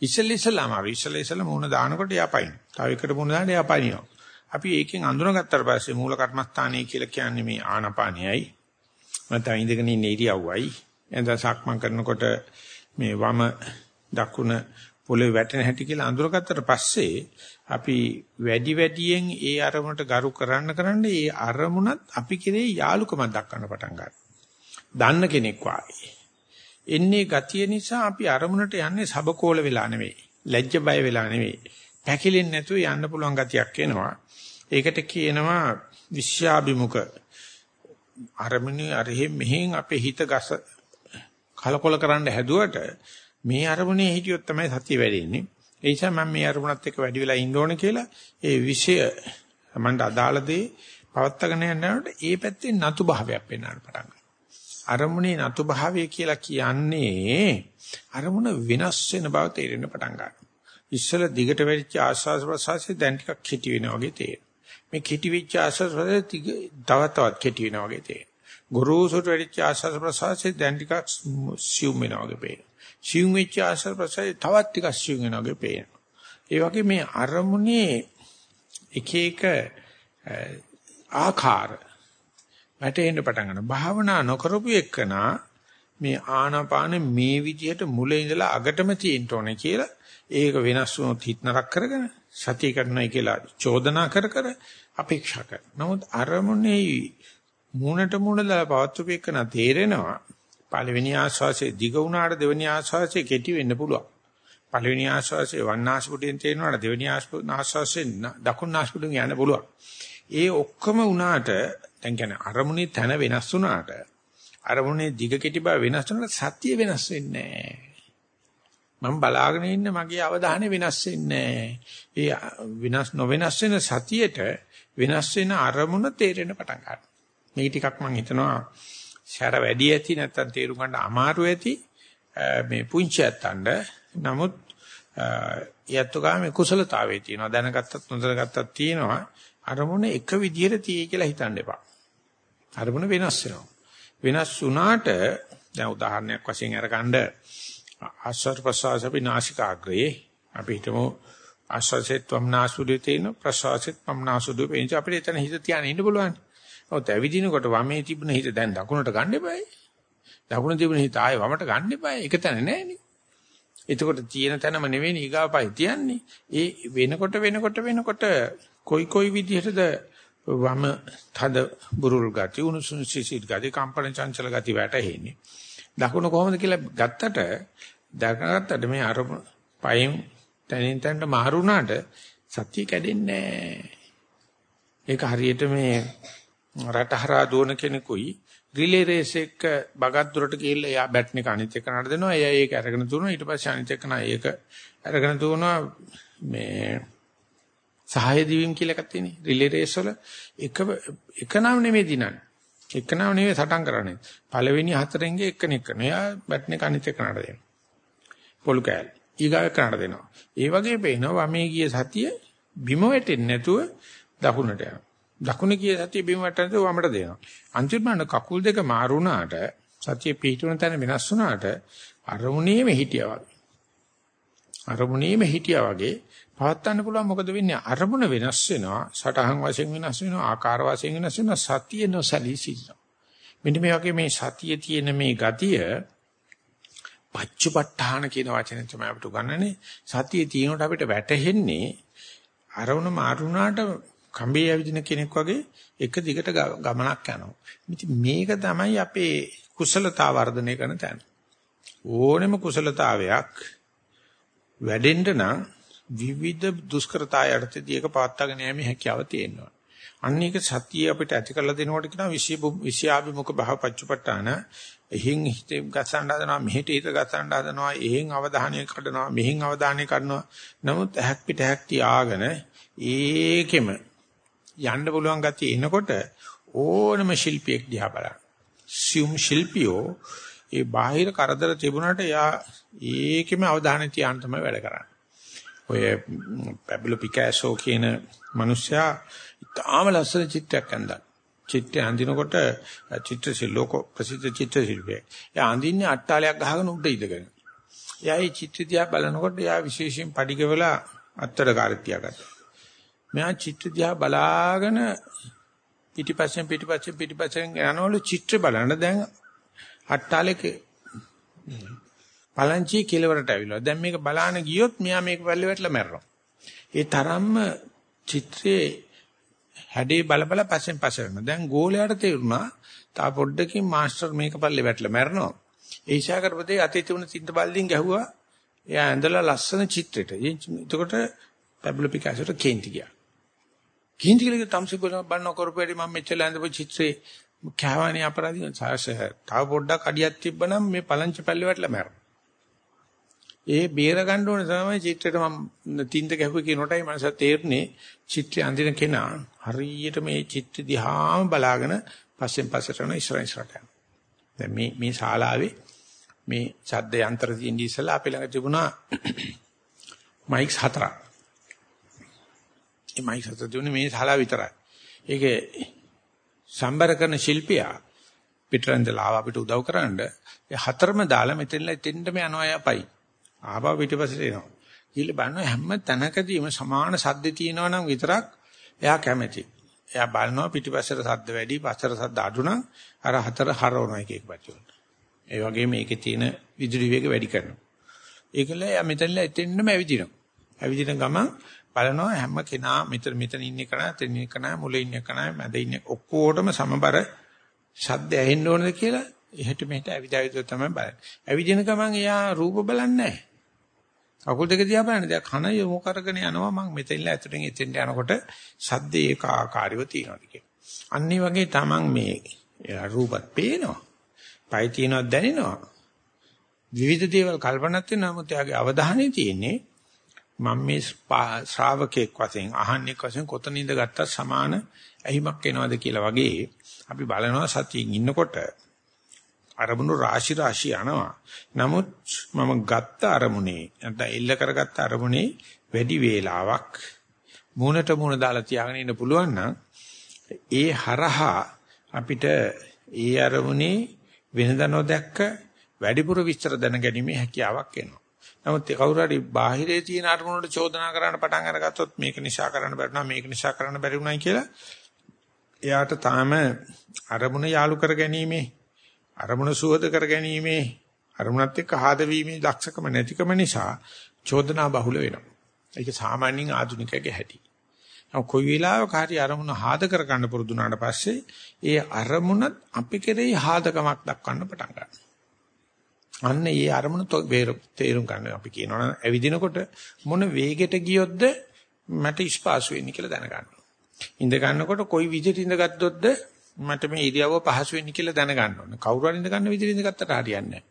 S1: ඉස්සෙල්ල ඉස්සලාම අර ඉස්සෙල්ල ඉස්සල මුණ දානකොට යපයින්. තව එකට මුණ දාන්න යපයිනියෝ. අපි ඒකෙන් අඳුනගත්තාට පස්සේ මූල කර්මස්ථානය කියලා කියන්නේ මේ ආනපානියයි. නැත්නම් ඉඳගෙන ඉන්න ඉරියව්වයි. එතන සක්මන් කරනකොට මේ වම දකුණ පොළවේ වැටෙන හැටි කියලා අඳුරගත්තට පස්සේ අපි වැඩි වැඩියෙන් ඒ අරමුණට ගරු කරන්න කරන්න ඒ අරමුණත් අපි කෙරේ යාලුකමක් දක්වන්න පටන් ගන්නවා. දන්න කෙනෙක් වාගේ. එන්නේ ගතිය නිසා අපි අරමුණට යන්නේ සබකෝල වෙලා නෙවෙයි. ලැජ්ජ බය වෙලා නෙවෙයි. පැකිලෙන්නේ නැතුව යන්න පුළුවන් ගතියක් එනවා. ඒකට කියනවා විශ්යාභිමුඛ අරමුණේ අරහෙ මෙහෙන් අපේ හිත ගස කලකොල කරන්න හැදුවට මේ අරමුණේ හිටියොත් තමයි සතිය වැඩෙන්නේ. ඒ නිසා මම මේ අරමුණත් එක්ක වැඩි වෙලා ඉන්න ඕන කියලා ඒ විෂය මන්ට අදාළ දේ පවත්වාගෙන යනකොට ඒ පැත්තේ නතු භාවයක් වෙන්නට පටන් ගන්නවා. අරමුණේ නතු භාවය කියලා කියන්නේ අරමුණ වෙනස් වෙන බව තේරෙන්න පටන් ගන්නවා. ඉස්සල දිගට වැඩිච්ච ආස්වාද ප්‍රසවාසය දැන් ටිකක් කෙටි වෙනවා වගේ තේරෙනවා. මේ කෙටි වෙච්ච ආස්වාද ප්‍රසවාසය තව තවත් කෙටි වෙනවා වගේ තේරෙනවා. ගොරෝසුට වැඩිච්ච ආස්වාද ප්‍රසවාසය දැන් ටිකක් සියුම් වෙනවා වගේ පේනවා. සියුම් වෙච්ච ආශ්‍රව ප්‍රසය තවත් ටිකක් සියුම් වෙනවා වගේ පේනවා. ඒ වගේ මේ අරමුණේ එක එක ආකාර වැටෙන්න පටන් ගන්නවා. භාවනා නොකරපු එකනා මේ ආනාපාන මේ විදිහට මුලින් ඉඳලා අගටම තියෙන්න ඕනේ කියලා ඒක වෙනස් වුණොත් හිත නරක කරගෙන සතිය කරනයි කියලා චෝදනා කර කර අපේක්ෂා කරනවා. නමුත් අරමුණේ මූණට මූණ දාලා පවත්වපේකන තේරෙනවා පළවෙනි ආශ්වාසයේ දිග වුණාට දෙවෙනි ආශ්වාසයේ කෙටි වෙන්න පුළුවන්. පළවෙනි ආශ්වාසයේ වන්නාස්පුඩෙන් තේරෙනවාට දෙවෙනි ආශ්වාසයෙන් දකුණු යන්න පුළුවන්. ඒ ඔක්කොම වුණාට දැන් කියන්නේ අරමුණේ තන වෙනස් වුණාට අරමුණේ දිග කෙටි බව වෙනස් වුණාට සත්‍ය වෙනස් වෙන්නේ මම බලාගෙන ඉන්න මගේ අවධානය වෙනස් වෙන්නේ ඒ වෙනස් නොවෙනස් වෙන සතියේට වෙනස් වෙන අරමුණ තේරෙන පටන් ගන්නවා. මේක ටිකක් මම හිතනවා ශර වැඩි ඇති නැත්තම් තේරුම් ගන්න අමාරු ඇති මේ පුංචි ඇත්තන්ට. නමුත් යැත්තු ගාමේ කුසලතාවයේ තියෙනවා. දැනගත්තත් නොදැනගත්තත් තියෙනවා. අරමුණ එක විදිහට තියෙයි කියලා හිතන්න එපා. අරමුණ වෙනස් වෙනවා. වෙනස් වුණාට දැන් උදාහරණයක් වශයෙන් අරගන්න. ආශ්වාස ප්‍රශ්වාස අපි නාසිකාග්‍රේ අපි හිතමු ආශ්වාසෙත් වම්නාසුදේ තියෙන ප්‍රශ්වාසෙත් වම්නාසුදේ වෙනස අපිට එතන හිත තියාගෙන ඉන්න පුළුවන් ඔව් ඇවිදිනකොට වමේ තිබුණ හිත දැන් දකුණට ගන්න එපායි. දකුණ තිබුණ හිත ආයේ වමට ගන්න එපායි. එක තැන නෑනේ. එතකොට තියෙන තැනම නෙවෙයි ඊගාපයි තියන්නේ. ඒ වෙනකොට වෙනකොට වෙනකොට කොයි කොයි විදිහටද වම තද බුරුල් ගති උණුසුම් සිසිල් ගති කම්පන චංචල ගති වැටෙන්නේ. දකුණ කොහොමද කියලා ගත්තට දැකගත්තට මේ අර පයෙන් තනින් තනට මාරුණාට සත්‍ය කැඩෙන්නේ නැහැ. ඒක හරියට මේ රටහරා දුවන කෙනෙකුයි රිලේ රේස් එක බගත් දුරට ගිහිල්ලා එයා බැට් එක අනිත් එක නඩ දෙනවා. එයා ඒක අරගෙන දුවනවා. ඊට පස්සේ අනිත් එක නා ඒක අරගෙන දුවනවා. මේ සහාය දිවීම් කියලා එකක් තියෙනේ රිලේ රේස් වල එක එක නම් නෙමෙයි දිනන්නේ. එක නම් නෙමෙයි සටන් කරන්නේ. පළවෙනි හතරෙන් ගේ එකනෙක් කරන එයා බැට් එක අනිත් එක නඩ දෙනවා. පොලු කෑල්. ඊගාව කරන්න දෙනවා. ඒ වගේ පේනවා වමේ ගිය සතිය බිම වැටෙන්නේ නැතුව දකුණට යනවා. දකුණ කිය සතිය බිම වටනද වමට දෙනවා. අන්තිමට කකුල් දෙක මාරුණාට සතිය පිහිටුන තැන වෙනස් වුණාට අරමුණේම හිටියා වගේ. අරමුණේම හිටියා වගේ පවත්වන්න පුළුවන් මොකද වෙන්නේ? අරමුණ වෙනස් වෙනවා සටහන් වශයෙන් වෙනස් වෙනවා ආකාර වශයෙන් වෙනස් වෙනවා සතිය නොසලී සිටිනවා. මෙන්න මේ වගේ මේ සතියේ තියෙන මේ ගතිය පච්චපට්ඨාන කියන වචනේ තමයි අපිට ගන්නනේ සතියේ තියෙනකොට අපිට වැටහෙන්නේ අරමුණ මාරුණාට කම්බේ ඇවිදින කෙනෙක් වගේ එක දිගට ගමනක් යනවා. ඉතින් මේක තමයි අපේ කුසලතා වර්ධනය කරන තැන. ඕනෙම කුසලතාවයක් වැඩෙන්න නම් විවිධ දුෂ්කරතා යටතේදී ඒක පවත්වාගෙන යෑමේ හැකියාව තියෙනවා. අන්න ඒක සතිය අපිට ඇති කරලා දෙනකොට කියනවා විෂයාභිමුඛ භාවපච්චපට්ඨාන එහෙන් හිත ගස්සන්න හදනවා මෙහෙට හිත ගස්සන්න හදනවා එහෙන් අවධානය කඩනවා මෙහෙන් අවධානය කඩනවා නමුත් ඇහක් පිට ඇහක් තියාගෙන ඒකෙම යන්න පුළුවන් ගතිය එනකොට ඕනම ශිල්පියෙක් දිහා බලන්න. සියුම් ශිල්පියෝ ඒ බාහිර කරදර තිබුණාට යා ඒකෙම අවධානය තියාන්න තමයි වැඩ කරන්නේ. ඔය පැබ්ලෝ පිකාසෝ කියන මිනිස්සයා තාම ලස්සන චිත්‍රයක් අඳන්. චිත්‍රය අඳිනකොට චිත්‍ර ශිල්පක ප්‍රසිද්ධ චිත්‍ර ශිල්පියෙක්. එයා අඳින්නේ අට්ටාලයක් ගහගෙන උඩ ඉඳගෙන. එයා මේ චිත්‍ර දිහා බලනකොට එයා විශේෂයෙන් පඩිගවලා අත්තර කාර්යය ගත්තා. මෙයා චිත්‍ර දිහා බලාගෙන පිටිපස්සෙන් පිටිපස්සෙන් පිටිපස්සෙන් යනවලු චිත්‍ර බලන්න දැන් අට්ටාලෙක පලංචි කෙලවරට ඇවිල්ලා. දැන් මේක බලාන ගියොත් මෙයා මේක වැල්ලේ වැටලා මැරෙනවා. ඒ තරම්ම චිත්‍රයේ හැඩේ බල බල පස්සෙන් පස්ස වෙනවා. දැන් ගෝලයාට තේරුණා තා පොඩ්ඩකින් මාස්ටර් මේක පල්ලේ වැටලා මැරෙනවා. ඒ ඉෂා කරපතේ අතේ තිබුණ සිද්ද බල්දින් ගැහුවා. එයා ඇඳලා ලස්සන චිත්‍රෙට. එතකොට පැබ්ලෝ පිකාසෝට කේන්ති ගියා. කේන්ති කියලා තම්සි බලන කරපුවාට මම මෙච්චර ඇඳපු චිත්‍රේ කෑවනේ අපරාධිය සාස තව පොඩ්ඩක් අඩියක් තිබ්බනම් මේ පලංචි පැල්ලේ වැටලා මැරෙනවා. ඒ බේර ගන්න ඕනේ තමයි චිත්‍රයට මම තින්ද ගැහුවේ කියනකොටයි මනස තේරුනේ චිත්‍රය අඳින කෙනා හරියට මේ චිත්‍ර දිහාම බලාගෙන පස්සෙන් පස්සට යන ඉස්සරහින් ඉස්සරට යනවා. දැන් මේ මේ ශාලාවේ මේ ශබ්ද යන්ත්‍ර තියෙන ඉස්සලා අපේ ළඟ තිබුණා මයික්ස් හතරක්. මේ මයික්ස් හතර තිබුණේ මේ ශාලාව විතරයි. ඒකේ සම්බර කරන ශිල්පියා පිටරන්දලා ආව අපිට උදව් කරන්න ඒ හතරම දාලා මෙතනලා එතෙන්ටම යනවා යපයි. ආපහු පිටිපස්සට එනවා. ඊළ බලනවා හැම තැනකදීම සමාන සද්ද තියෙනවා නම් විතරක් එයා කැමති. එයා බලනවා පිටිපස්සට සද්ද වැඩි, පස්සට සද්ද අඩු නම් අර හතර හරවනවා එක එක පැත්තට. ඒ වගේම මේකේ තියෙන විදුලි වේග වැඩි කරනවා. ඒකල එයා මෙතනලා එතෙන්නම ඇවිදිනවා. ඇවිදින ගමන් බලනවා හැම කෙනා මෙතන මෙතන ඉන්නේ කනා, එතන ඉන්නේ කනා, මුල ඉන්නේ කනා, මැද ඉන්නේ ඔක්කොටම සමබර ශබ්ද ඇහෙන්න ඕනද කියලා එහෙට මෙහෙට ඇවිදවිද තමයි බලන්නේ. ඇවිදින ගමන් එයා රූප බලන්නේ නැහැ. කකුල් දෙක දිහා බලන්න දැන් කන යොමු කරගෙන යනවා මම මෙතෙන්ලා ඇතුලෙන් එතෙන්ට යනකොට සද්ද ඒකාකාරීව තියෙනවා කියලා. අනිත් වගේ තමන් මේ රූපත් පේනවා. පය තියෙනවත් දැනෙනවා. විවිධ දේවල් කල්පනාත් වෙනවා නමුත් එයාගේ අවධානය තියෙන්නේ මම මේ ශ්‍රාවකෙක් වශයෙන් අහන්නෙක් වශයෙන් කොතනින්ද ගත්තත් සමාන ඇහිමක් එනවද කියලා වගේ අපි බලනවා සතියින් ඉන්නකොට අරමුණු රාශි රාශි යනවා. නමුත් මම ගත්ත අරමුණේ නැත්නම් එල්ල කරගත්ත අරමුණේ වැඩි වේලාවක් මූණට මූණ දාලා තියාගෙන ඉන්න පුළුවන් නම් ඒ හරහා අපිට ඒ අරමුණේ වෙනද නොදැක්ක වැඩිපුර විස්තර දැනගැනීමේ හැකියාවක් එනවා. නමුත් කවුරු හරි බාහිරේ තියෙන අරමුණ වලට චෝදනා කරන්න පටන් අරගත්තොත් මේක නිසා කරන්න බැරිුණා මේක නිසා කරන්න බැරි වුණායි කියලා එයාට තාම අරමුණ යාලු කර ගැනීමේ අරමුණ සුවද කර ගැනීමේ අරමුණත් එක්ක ආද වීමේ දක්ෂකම නැතිකම නිසා චෝදනා බහුල වෙනවා. ඒක සාමාන්‍යයෙන් ආධුනිකයෙක්ගේ හැටි. නමුත් කොයි වෙලාවක හරි අරමුණ ආද කර ගන්න පුරුදු වුණාට පස්සේ ඒ අරමුණ අපි කෙරෙහි ආදකමක් දක්වන්න පටන් ගන්නවා. අන්න ඒ අරමුණ තේරුම් ගන්න අපි කියනවා ඇවිදිනකොට මොන වේගෙට ගියොත්ද මට ස්පාසු වෙන්නේ කියලා දැනගන්න. ඉඳ ගන්නකොට කොයි විදිහට ඉඳගත්තොත්ද මට මේ ඉරියව්ව පහසු වෙන්නේ කියලා දැනගන්න ඕනේ. කවුරු හරි ඉඳ ගන්න විදිහට ඉඳගත්තට හරියන්නේ නැහැ.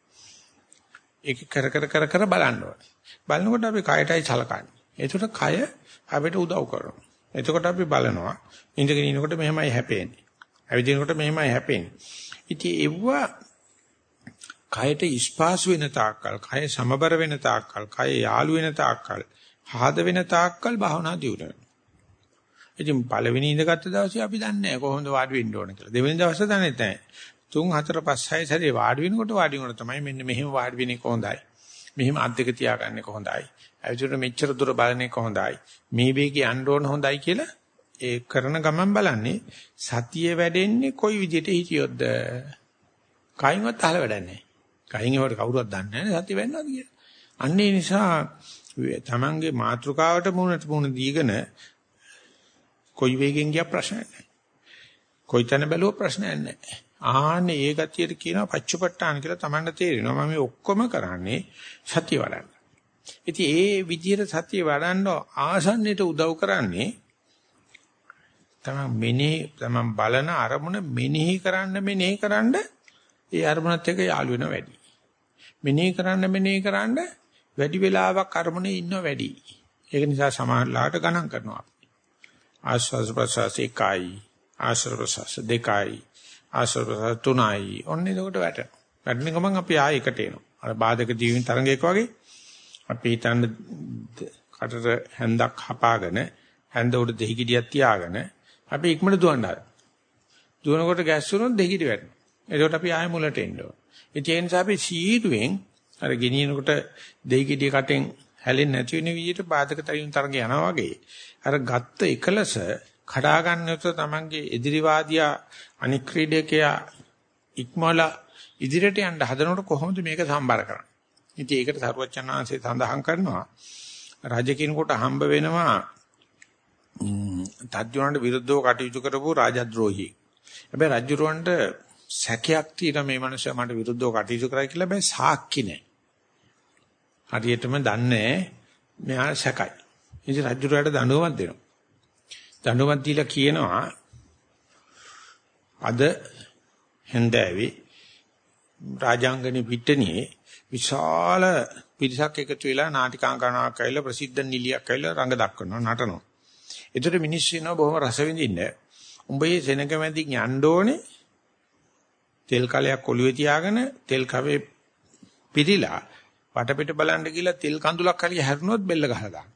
S1: ඒක කර කර කර කර බලන්න ඕනේ. බලනකොට අපි කයටයි සලකන්නේ. ඒකට කය අපිට උදව් කරනවා. එතකොට අපි බලනවා ඉඳගෙන ඉනකොට මෙහෙමයි හැපෙන්නේ. ඇවිදිනකොට මෙහෙමයි හැපෙන්නේ. ඉතින් ඒව කයට ස්පාසු වෙන තාක්කල්, කය සමබර වෙන තාක්කල්, කය යාලු වෙන තාක්කල්, හාද වෙන තාක්කල් භාවනා දියුණුව. ඉතින් පළවෙනි ඉඳගත්ත දවසේ අපි දන්නේ නැහැ කොහොමද වාඩි වෙන්න ඕන කියලා. දෙවෙනි දවසේ දන්නේ නැහැ. 3 4 5 6 සැරේ වාඩි වෙනකොට වාඩි වෙනකොට තමයි මෙන්න මෙහෙම වාඩි වෙන්නේ කොහොඳයි. මෙහෙම අත් දෙක තියාගන්නේ කොහොඳයි. ඇවිදින මෙච්චර දුර බලන්නේ කොහොඳයි. මේ වේගේ යන්න ඕන හොඳයි කියලා ඒ කරන ගමන් බලන්නේ සතිය වැඩෙන්නේ කොයි විදිහට හිටියොත්ද? කයින්වත් අහල වැඩන්නේ නැහැ. කයින් ඒවට කවුරුවත් දන්නේ නැහැ සතිය වෙන්නවද කියලා. අන්න ඒ නිසා තමන්ගේ මාතෘකාවට මුණට මුණ දීගෙන කොයි වේගෙන් ගියා ප්‍රශ්නයක් නැහැ. කොයි තැන බැලුව ප්‍රශ්නයක් නැහැ. ආන්නේ ඒ ගතියට කියනවා පච්චපට්ඨාන කියලා Tamanne තේරෙනවා. මම මේ ඔක්කොම කරන්නේ සතිය වඩන්න. ඉතින් ඒ විදිහට සතිය වඩන්න ආසන්නයට උදව් කරන්නේ තමන් මෙනෙහි තමන් බලන අරමුණ මෙනෙහි කරන්න මෙනෙහි කරන්න ඒ අරමුණත් එක්ක යාළු වෙන වැඩි. මෙනෙහි කරන්න මෙනෙහි කරන්න වැඩි වෙලාවක් අරමුණේ ඉන්න වැඩි. ඒක නිසා සමාහලාට ගණන් කරනවා. ආස්වාද ප්‍රසවාස එකයි ආශ්‍රව ප්‍රසවාස දෙකයි ආශ්‍රව ප්‍රසවාස තුනයි. ඔන්න එතකොට වැටෙනවා. වැටෙන ගමන් අපි ආයෙ එකට එනවා. අර බාධක ජීවිත තරංගයක වගේ අපි හිතන්න කටට හැන්දක් හපාගෙන හැන්ද උඩ දෙහි ගෙඩියක් තියාගෙන අපි ඉක්මනට දුවන්න හදනවා. දුවනකොට ගැස්සුනොත් දෙහි ගෙඩි වැටෙනවා. එතකොට අපි ආයෙ මුලට එන්න ඕන. ඒ නිසා අපි සීරුවෙන් අර ගෙනියනකොට දෙහි ගෙඩිය කටෙන් හැලෙන්නේ නැති වෙන විදිහට බාධක තරින් තරග යනවා වගේ අර ගත්ත එකලස කඩා ගන්නකොට තමන්ගේ එදිරිවාදියා අනික් ක්‍රීඩකයා ඉක්මවලා ඉදිරියට යන්න හදනකොට කොහොමද මේක සම්බර කරන්නේ? ඉතින් ඒකට සරුවචනාංශය සඳහන් කරනවා රජ කෙනෙකුට හම්බ වෙනවා තජ්ජුණන්ට විරුද්ධව කටයුතු කරපු රාජද්‍රෝහි. හැබැයි රජුරවන්ට සැකයක් තියෙන මේ මනුස්සයා මට විරුද්ධව කටයුතු කරා කියලා බෑ සාක්ෂි නැහැ. හරියටම දන්නේ මෙහා සැකයි. ඉතින් රජුරට දඬුවමක් දෙනවා. දඬුවමක් දීලා කියනවා අද හෙන්දෑවේ රාජාංගනේ පිටණියේ විශාල පිරිසක් එකතු වෙලා නාටිකාංගනාවක් ඇවිල්ලා ප්‍රසිද්ධ නිලියක් ඇවිල්ලා රඟ දක්වනවා නටනවා. ඒතර මිනිස්සු ඉන්නවා බොහොම රස විඳින්න. උඹේ සෙනඟ මැදින් යන්න ඕනේ තෙල් කලයක් ඔළුවේ තියාගෙන තෙල් කවේ පිරීලා වටපිට බලන්න ගිහලා තෙල් කඳුලක් හරිය හැරුණොත් බෙල්ල ගහලා දාන්න.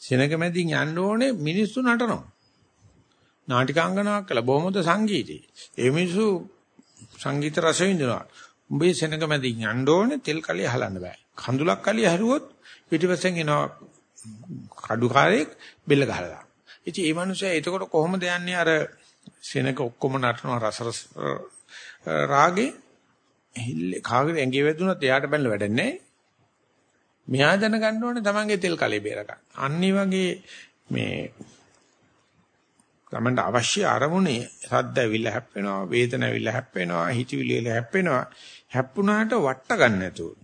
S1: සෙනඟ මැදින් යන්න ඕනේ මිනිස්සු නටනවා. නාටිකාංගනාවක් කළා බොහොමද සංගීතي. ඒ මිනිස්සු සංගීත රස විඳිනවා. උඹේ සෙනඟ මැදින් යන්න ඕනේ තෙල් කලිය හලන්න බෑ. කඳුලක් කලිය හැරුවොත් පිටිපස්සෙන් එනවා කඩුකාරයෙක් බෙල්ල ගහලා දානවා. ඉතින් මේ මිනිස්සයා එතකොට කොහොමද යන්නේ අර සෙනඟ ඔක්කොම නටනවා රස රාගේ කාගේ ඇඟේ වැදුනොත් එයාට බැලන වැඩක් නැහැ. මෙහා දැනගන්න ඕනේ තමන්ගේ තෙල් කලේ බේර ගන්න. අනිත් වගේ මේ තමන්ට අවශ්‍ය අරමුණේ සද්ද ඇවිල්ලා හැප්පෙනවා, වේදන ඇවිල්ලා හැප්පෙනවා, හිතවිලි ඇවිල්ලා හැප්පෙනවා. හැප්පුණාට වට ගන්න නැතුව.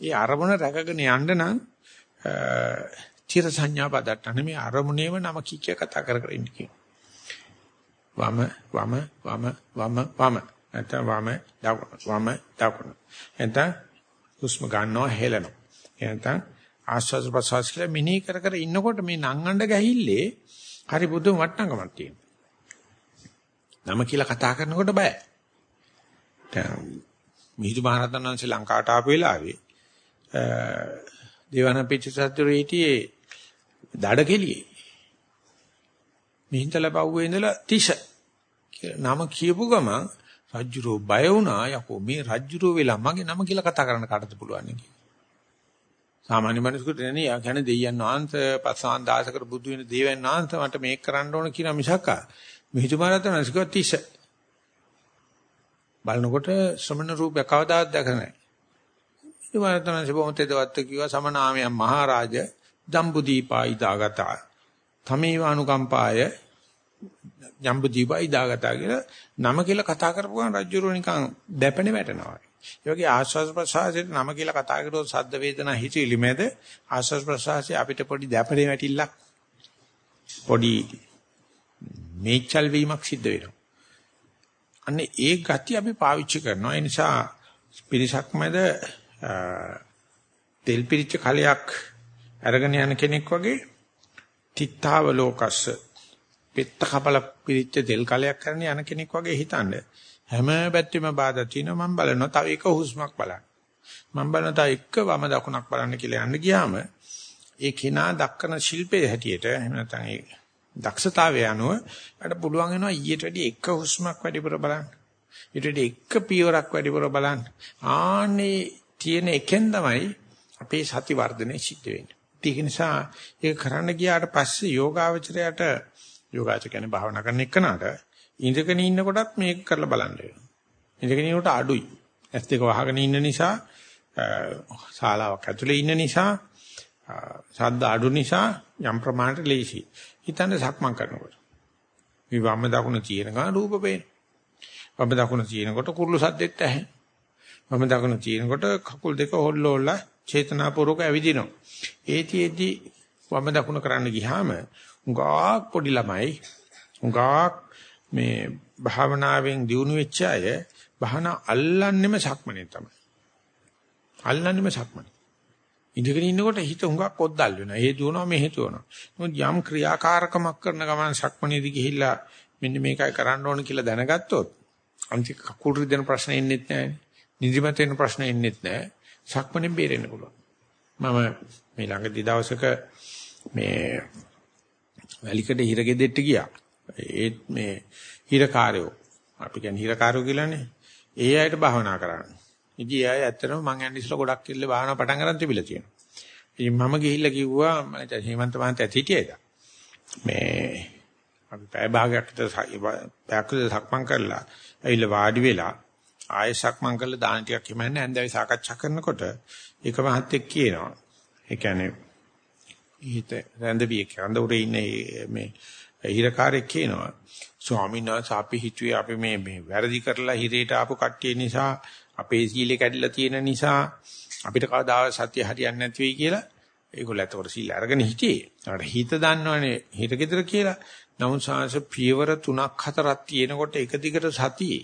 S1: ඒ අරමුණ රැකගෙන යන්න නම් චිර සංඥා පදට්ටන මේ අරමුණේම නම කික්ක කතා කර කර ඉන්න කියනවා. වම වම වම වම වම නැත්නම් වම දකුණ වම දකුණ. එතන හුස්ම ගන්නවා හෙලනවා. එතන ආස්වාද ප්‍රසවාස කියලා මිනී කර කර ඉන්නකොට මේ නංගඬ ගැහිල්ලේ හරි බුදුම වටනකමක් තියෙනවා. නම කියලා කතා කරනකොට බය. දැන් මිහිඳු මහරහතන් වහන්සේ ලංකාවට ආපු වෙලාවේ දේවානම්පිච්ච සත්‍යරේ හිටියේ දඩකෙලියේ. මිහින්තල පව්වේ ඉඳලා තිෂ නම කියපු ගමන් රජ්ජුරෝ බය වුණා යකෝ මේ රජ්ජුරෝ වෙලා මගේ නම කියලා කතා කරන්න කාටද පුළුවන් නේ සාමාන්‍ය මිනිසෙකුට නේ යා කියන්නේ දෙයයන් වහන්සේ පස්සාන් දාසකර බුදු වෙන දේවයන් වහන්සේ මට මේක කරන්න ඕන කියන මිසක් මිහිඳු මහරහතන් වහන්සේ තිෂ බලනකොට ශ්‍රමණ රූපය කවදාවත් දැකලා නැහැ. මිහිඳු මහරහතන් වහන්සේ බොහොම තෙදවත් කිව්වා සමනාමයන් මහරජ ජම්බුදීපායි දාගතා. තමේවානුකම්පාය ජම්බුදීපායි දාගතා කියලා නම කියලා කතා කරපුවාම රජුරෝ නිකන් දැපෙන වැටෙනවා. ඒ වගේ ආස්වාද ප්‍රසආසයට නම කියලා කතා කරුවොත් සද්ද වේදනා හිතවිලි මැද ආස්වාද ප්‍රසආසය අපිට පොඩි දැපෙන වැටිල්ලක් පොඩි මේචල් වීමක් සිද්ධ වෙනවා. අන්නේ ඒ ගති අපි පාවිච්චි කරනවා. ඒ නිසා පිරිසක් මැද තෙල් පිරිච්ච කලයක් අරගෙන යන කෙනෙක් වගේ තිත්තාව ලෝකස්ස පෙත්ත කපල පිරිච්ච තෙල් කලයක් කරන යන කෙනෙක් වගේ හිතනද හැම පැත්තෙම බාධා තියෙනවා. මම බලනවා තව එක හුස්මක් බලන්න. මම බලනවා තව එක වම දකුණක් බලන්න කියලා යන්න ගියාම ඒ කෙනා දක්කන ශිල්පයේ හැටියට එහෙම නැත්නම් ඒ දක්ෂතාවය අනුව අපිට පුළුවන් වෙනවා ඊට වැඩි එක හුස්මක් වැඩිපුර බලන්න. ඊට වැඩි එක පියවරක් වැඩිපුර බලන්න. ආන්නේ තියෙන එකෙන් තමයි අපේ සති වර්ධනය සිද්ධ වෙන්නේ. ඒක නිසා ඒක කරන්න ගියාට පස්සේ යෝගාවචරයට යෝගාචර කියන්නේ භාවනා කරන එකනට ඉඳගෙන ඉන්නකොටත් මේක කරලා බලන්න වෙනවා. ඉඳගෙන ඉන්නකොට අඩුයි. ඇස් දෙක වහගෙන ඉන්න නිසා ශාලාවක් ඇතුලේ ඉන්න නිසා ශබ්ද අඩු නිසා යම් ප්‍රමාණයට ලේසි. හිතන්න සක්මන් කරනකොට. මේ වම් දකුණ තියෙන ගමන් රූප පේන. වම් දකුණ තියෙනකොට කුරුළු සද්දෙත් ඇහෙන. වම් දකුණ තියෙනකොට කකුල් දෙක හොල්ලෝලා චේතනාපූර්වක ඇවිදිනවා. ඒතිෙදි වම් දකුණ කරන්න ගියාම උගාක් පොඩි ළමයි උගාක් මේ භාවනාවෙන් දියුණු වෙච්ච අය බහන අල්ලන්නෙම සක්මනේ තමයි. අල්ලන්නෙම සක්මනේ. ඉඳගෙන ඉන්නකොට හිත හුඟක් ඔද්දල් වෙනවා. හේතු වෙනවා මේ හේතු වෙනවා. මොකද යම් ක්‍රියාකාරකමක් කරන ගමන් සක්මනේදි ගිහිල්ලා මෙන්න මේකයි කරන්න ඕන කියලා දැනගත්තොත් අන්තික කකුල් රිදෙන ප්‍රශ්න එන්නෙත් නැහැ. නිදිමත වෙන ප්‍රශ්න එන්නෙත් නැහැ. සක්මනේ බේරෙන්න පුළුවන්. මම මේ ළඟදී දවසක මේ වැලිකඩ හිරගෙදෙට්ට ගියා. ඒත් මේ හිරකාරයෝ අපි කියන්නේ හිරකාරයෝ කියලානේ. ඒ අයට භාවනා කරන්න. ඉතින් ඒ අය ඇත්තටම මං යන්නේ ඉස්සලා ගොඩක් ඉල්ල භාවනා පටන් ගන්න තිබිලා තියෙනවා. ඉතින් මම ගිහිල්ලා කිව්වා මම හේමන්ත මහත්තයා හිටියේද? මේ අපි පැය භාගයක් විතර පැයක් විතර සක්මන් කරලා ඇවිල්ලා වාඩි වෙලා ආයෙ සක්මන් කරලා දාන ටිකක් හිමන්නේ ඇන්දයි සාකච්ඡා කරනකොට ඒක මහත්තයෙක් කියනවා. ඒ කියන්නේ ඊට රැඳවිය කඳ උරේ ඉන්නේ මේ හිරකාරයෙක් කියනවා ස්වාමීන් වහන්සේ අපි හිතුවේ අපි මේ මේ වැරදි කරලා හිරේට ආපු කට්ටිය නිසා අපේ සීලේ කැඩිලා තියෙන නිසා අපිට කවදාවත් සත්‍ය හරියන්නේ නැති වෙයි කියලා ඒගොල්ලෝ ඇත්තට සීල අරගෙන හිටියේ. ඒකට හිත දන්නවනේ හිතකෙදර කියලා. නමුත් සාංශ පියවර 3ක් 4ක් තියෙනකොට එක දිගට සතියේ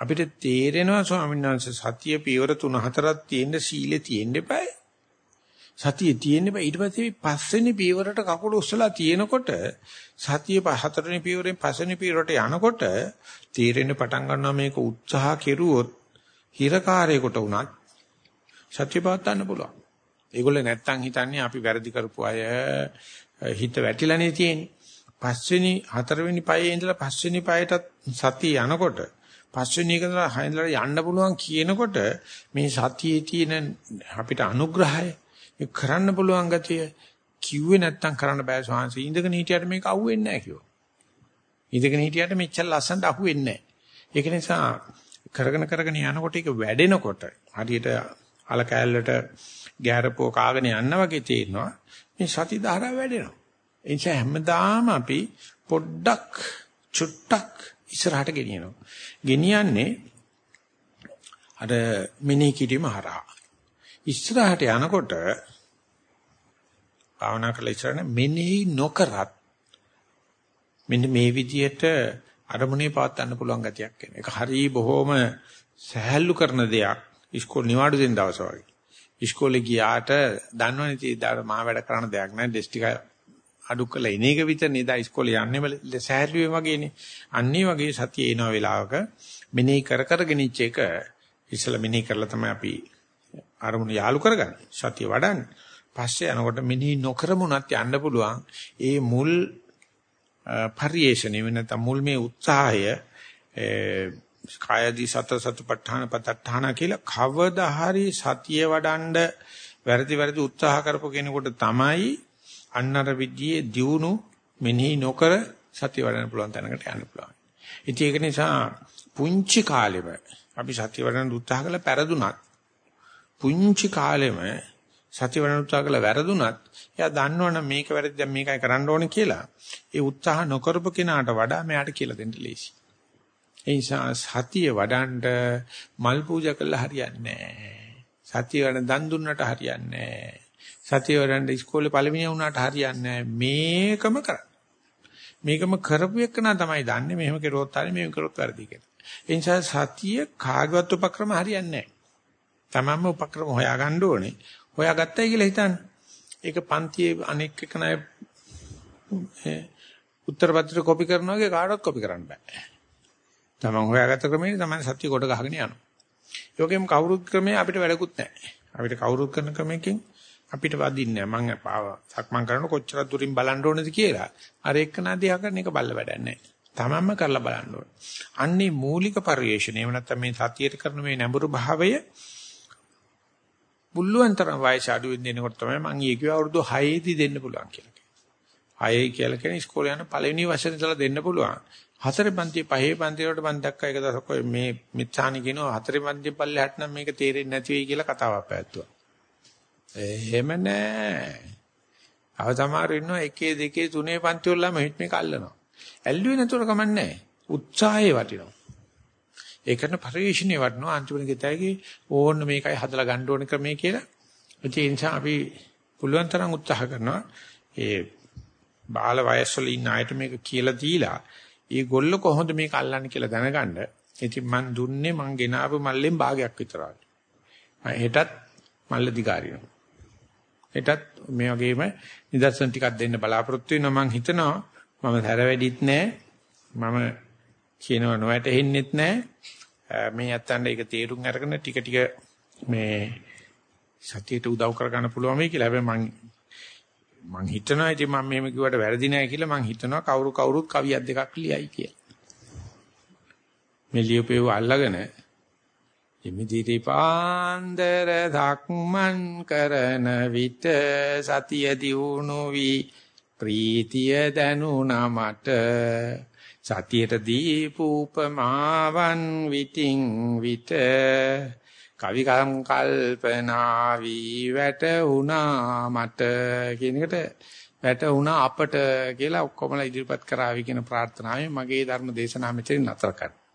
S1: අපිට තේරෙනවා ස්වාමීන් වහන්සේ සතිය පියවර 3 4ක් තියෙන සීලේ තියෙන්න eBay. සතිය තියෙන්න eBay ඊට පස්සේ පස්වෙනි පියවරට කකුල උස්සලා තියෙනකොට සතිය හතරවෙනි පියවරෙන් පස්වෙනි පියවරට යනකොට තීරෙන්න පටන් ගන්නවා මේක උත්සාහ කෙරුවොත් හිරකාරයෙකුට උනත් සත්‍ය පාත්තන්න පුළුවන්. ඒගොල්ලෝ නැත්තම් හිතන්නේ අපි වැරදි කරපු අය හිත වැටිලානේ තියෙන්නේ. පස්වෙනි හතරවෙනි පයේ ඉඳලා පස්වෙනි පයටත් සතිය යනකොට පස්වෙනි එක ඉඳලා හයඳලා යන්න පුළුවන් කියනකොට මේ සතියේ තියෙන අපිට අනුග්‍රහය ඒ කරන්න පුළුවන් ගතිය කිව්වේ නැත්තම් කරන්න බෑ ස්වාංශ ඉඳගෙන හිටියට මේක අහුවෙන්නේ නැහැ කිව්වා. ඉඳගෙන හිටියට මෙච්චර ලස්සනට අහුවෙන්නේ නැහැ. ඒක නිසා කරගෙන කරගෙන යනකොට ඒක වැඩෙනකොට හරියට අල කෑල්ලට ගෑරපුව කාගෙන යන්න වගේ තේරෙනවා මේ සති ධාරාව වැඩෙනවා. ඒ නිසා හැමදාම අපි පොඩ්ඩක් චුට්ටක් ඉස්සරහට ගෙනියනවා. ගෙනියන්නේ අර මිනී කිරීම හරහා. ඉස්සරහට යනකොට භාවනා කරලා ඉස්සරහට මෙනෙහි නොකරත් මෙන්න මේ විදියට අරමුණේ පවත්වන්න පුළුවන් ගතියක් එන. ඒක හරි බොහොම සහැල්ලු කරන දෙයක්. ඉස්කෝල නිවාඩු දෙන දවස වගේ. ඉස්කෝලේ ගියාට දන්නවනේ ඉතින් මා වැඩ කරන දෙයක් නෑ. ඩෙස් ටික අඩු කළා එන එක විතර නේද ඉස්කෝලේ යන්නේ සහැල්ලුවේ වගේනේ. අන්නේ වගේ සතිය එන වෙලාවක මෙනෙහි කර කර ගෙනිච්ච එක ඉස්සලා මෙනෙහි කරලා තමයි අපි අරමුණ යාලු කරගන්නේ. සතිය වඩන්නේ. පස්සේ යනකොට මෙනෙහි නොකරමුණත් යන්න පුළුවන්. ඒ මුල් පරිේශණය වෙන නැත්නම් මුල් මේ උත්සාහය කායදී සත සතිපට්ඨාන පතට්ඨාන කියලා කවදා හරි සතිය වඩන්ඩ වැරදි වැරදි උත්සාහ කරපු කෙනෙකුට තමයි අන්නර විද්‍යේ දියුණු මෙනෙහි නොකර සතිය වඩන්න පුළුවන් තැනකට යන්න පුළුවන්. ඉතින් ඒක නිසා පුංචි කාලෙම අපි සතිය වඩන්න උත්සාහ කළා පෙරදුනත් පුංචි කාලෙම සතිය වඩන්න උත්සාහ කළා වැරදුනත් එයා දන්නවනම් මේක වැරදි දැන් මේකයි කරන්න ඕනේ කියලා. ඒ උත්සාහ නොකරපු කෙනාට වඩා මෙයාට කියලා දෙන්න ලේසි. ඒ නිසා සතිය වඩන්න මල් පූජා කළා හරියන්නේ නැහැ. සතිය වඩන දන් දුන්නට හරියන්නේ නැහැ. සතිය වඩන්න ඉස්කෝලේ පළවෙනි වුණාට හරියන්නේ නැහැ. මේකම කරන්න. මේකම කරපු එකනා තමයි දන්නේ මෙහෙම කෙරුවොත් හරි මෙහෙම කරොත් වැරදි කියලා. ඒ නිසා සතිය කාගවත් උපක්‍රම හරියන්නේ නැහැ. තමන්ම උපක්‍රම හොයාගන්න ඕනේ. හොයාගත්තයි කියලා හිතන්න. ඒක පන්තියේ අනෙක් එක නය උත්තර පත්‍ර කොපි කරනවා වගේ කාටවත් කොපි කරන්න බෑ. තමන් හොයාගත්ත ක්‍රමයේ තමන් සත්‍ය කොට ගහගෙන යනවා. යෝගෙම කවුරුත් ක්‍රමයේ අපිට වැඩකුත් නැහැ. අපිට කවුරුත් කරන ක්‍රමයකින් අපිට වදින්නේ නැහැ. මම සක්මන් කරනකොට කොච්චර දුරින් බලන්න ඕනද කියලා. අර එක්කනා දිහා කරන එක බල්ල වැඩක් නැහැ. තමන්ම කරලා බලන්න ඕනේ. අන්නේ මූලික පරිශ්‍රණය එහෙම නැත්නම් මේ සතියට කරන මේ නැඹුරු භාවය පුළුවන් තරම් වයස අඩු වෙන දෙනකොට තමයි මම ඊ කිව්ව අවුරුදු 6 දී දෙන්න පුළුවන් කියලා. 6යි කියලා කියන්නේ ඉස්කෝලේ යන පළවෙනි වසරේ ඉඳලා දෙන්න පුළුවන්. හතරේ පන්ති පහේ පන්ති වලට මම දැක්කා එක දවසක් ඔය මේ මිත්‍යානි කියනවා හතරේ පන්ති පල්ලෙහාට නම් මේක තේරෙන්නේ නැති වෙයි කියලා කතාවක් පැවැත්තුවා. එහෙම නෑ. අව සමහර ඉන්නවා එකේ දෙකේ තුනේ පන්ති වල ළම හිට මේක අල්ලනවා. ඇල්ලුවේ නැතුව කමන්නේ උත්සාහයේ වටිනවා. ඒකට පරිශ්‍රණයේ වටිනවා අන්තිමට ගෙතයි ඕන්න මේකයි හදලා ගන්න ඕන ක්‍රමයේ කියලා. ඒ නිසා අපි පුළුවන් තරම් උත්සාහ කරනවා. ඒ බාල වයස්වල ඉන්න අයට මේක කියලා දීලා ඒගොල්ල කොහොමද මේක අල්ලන්නේ කියලා දැනගන්න. ඉතින් මං දුන්නේ මං ගෙනාවු මල්ලෙන් භාගයක් විතරයි. මම හෙටත් මල්ල දිගාරිනවා. හෙටත් මේ වගේම නිදර්ශන ටිකක් දෙන්න බලාපොරොත්තු වෙනවා මං හිතනවා මම හැර වැඩිත් නෑ. මම කියනව නොවැටෙන්නෙත් නෑ. මේ අත්තන්ට ඒක තේරුම් අරගෙන ටික ටික මේ සතියට උදව් කරගන්න පුළුවන් වෙයි කියලා. හැබැයි මං මං හිතනවා ඉතින් මම මෙහෙම කිව්වට වැරදි නෑ කියලා මං හිතනවා කවුරු කවුරුත් කවියක් දෙකක් ලියයි කියලා. මේ ලියපේව අල්ලගෙන එමිදිරි පාන්දර ධක්මන් කරන විට සතිය දියුණු වී ප්‍රීතිය දැනුණා මට සතියට දීපූපමාවන් විතින් විට කවි කල්පනා වී වැටුණා මට කියන එකට වැටුණා අපට කියලා ඔක්කොමලා ඉදිරිපත් කරાવી කියන ප්‍රාර්ථනාවෙන් මගේ ධර්ම දේශනාව මෙතන නතර කරනවා.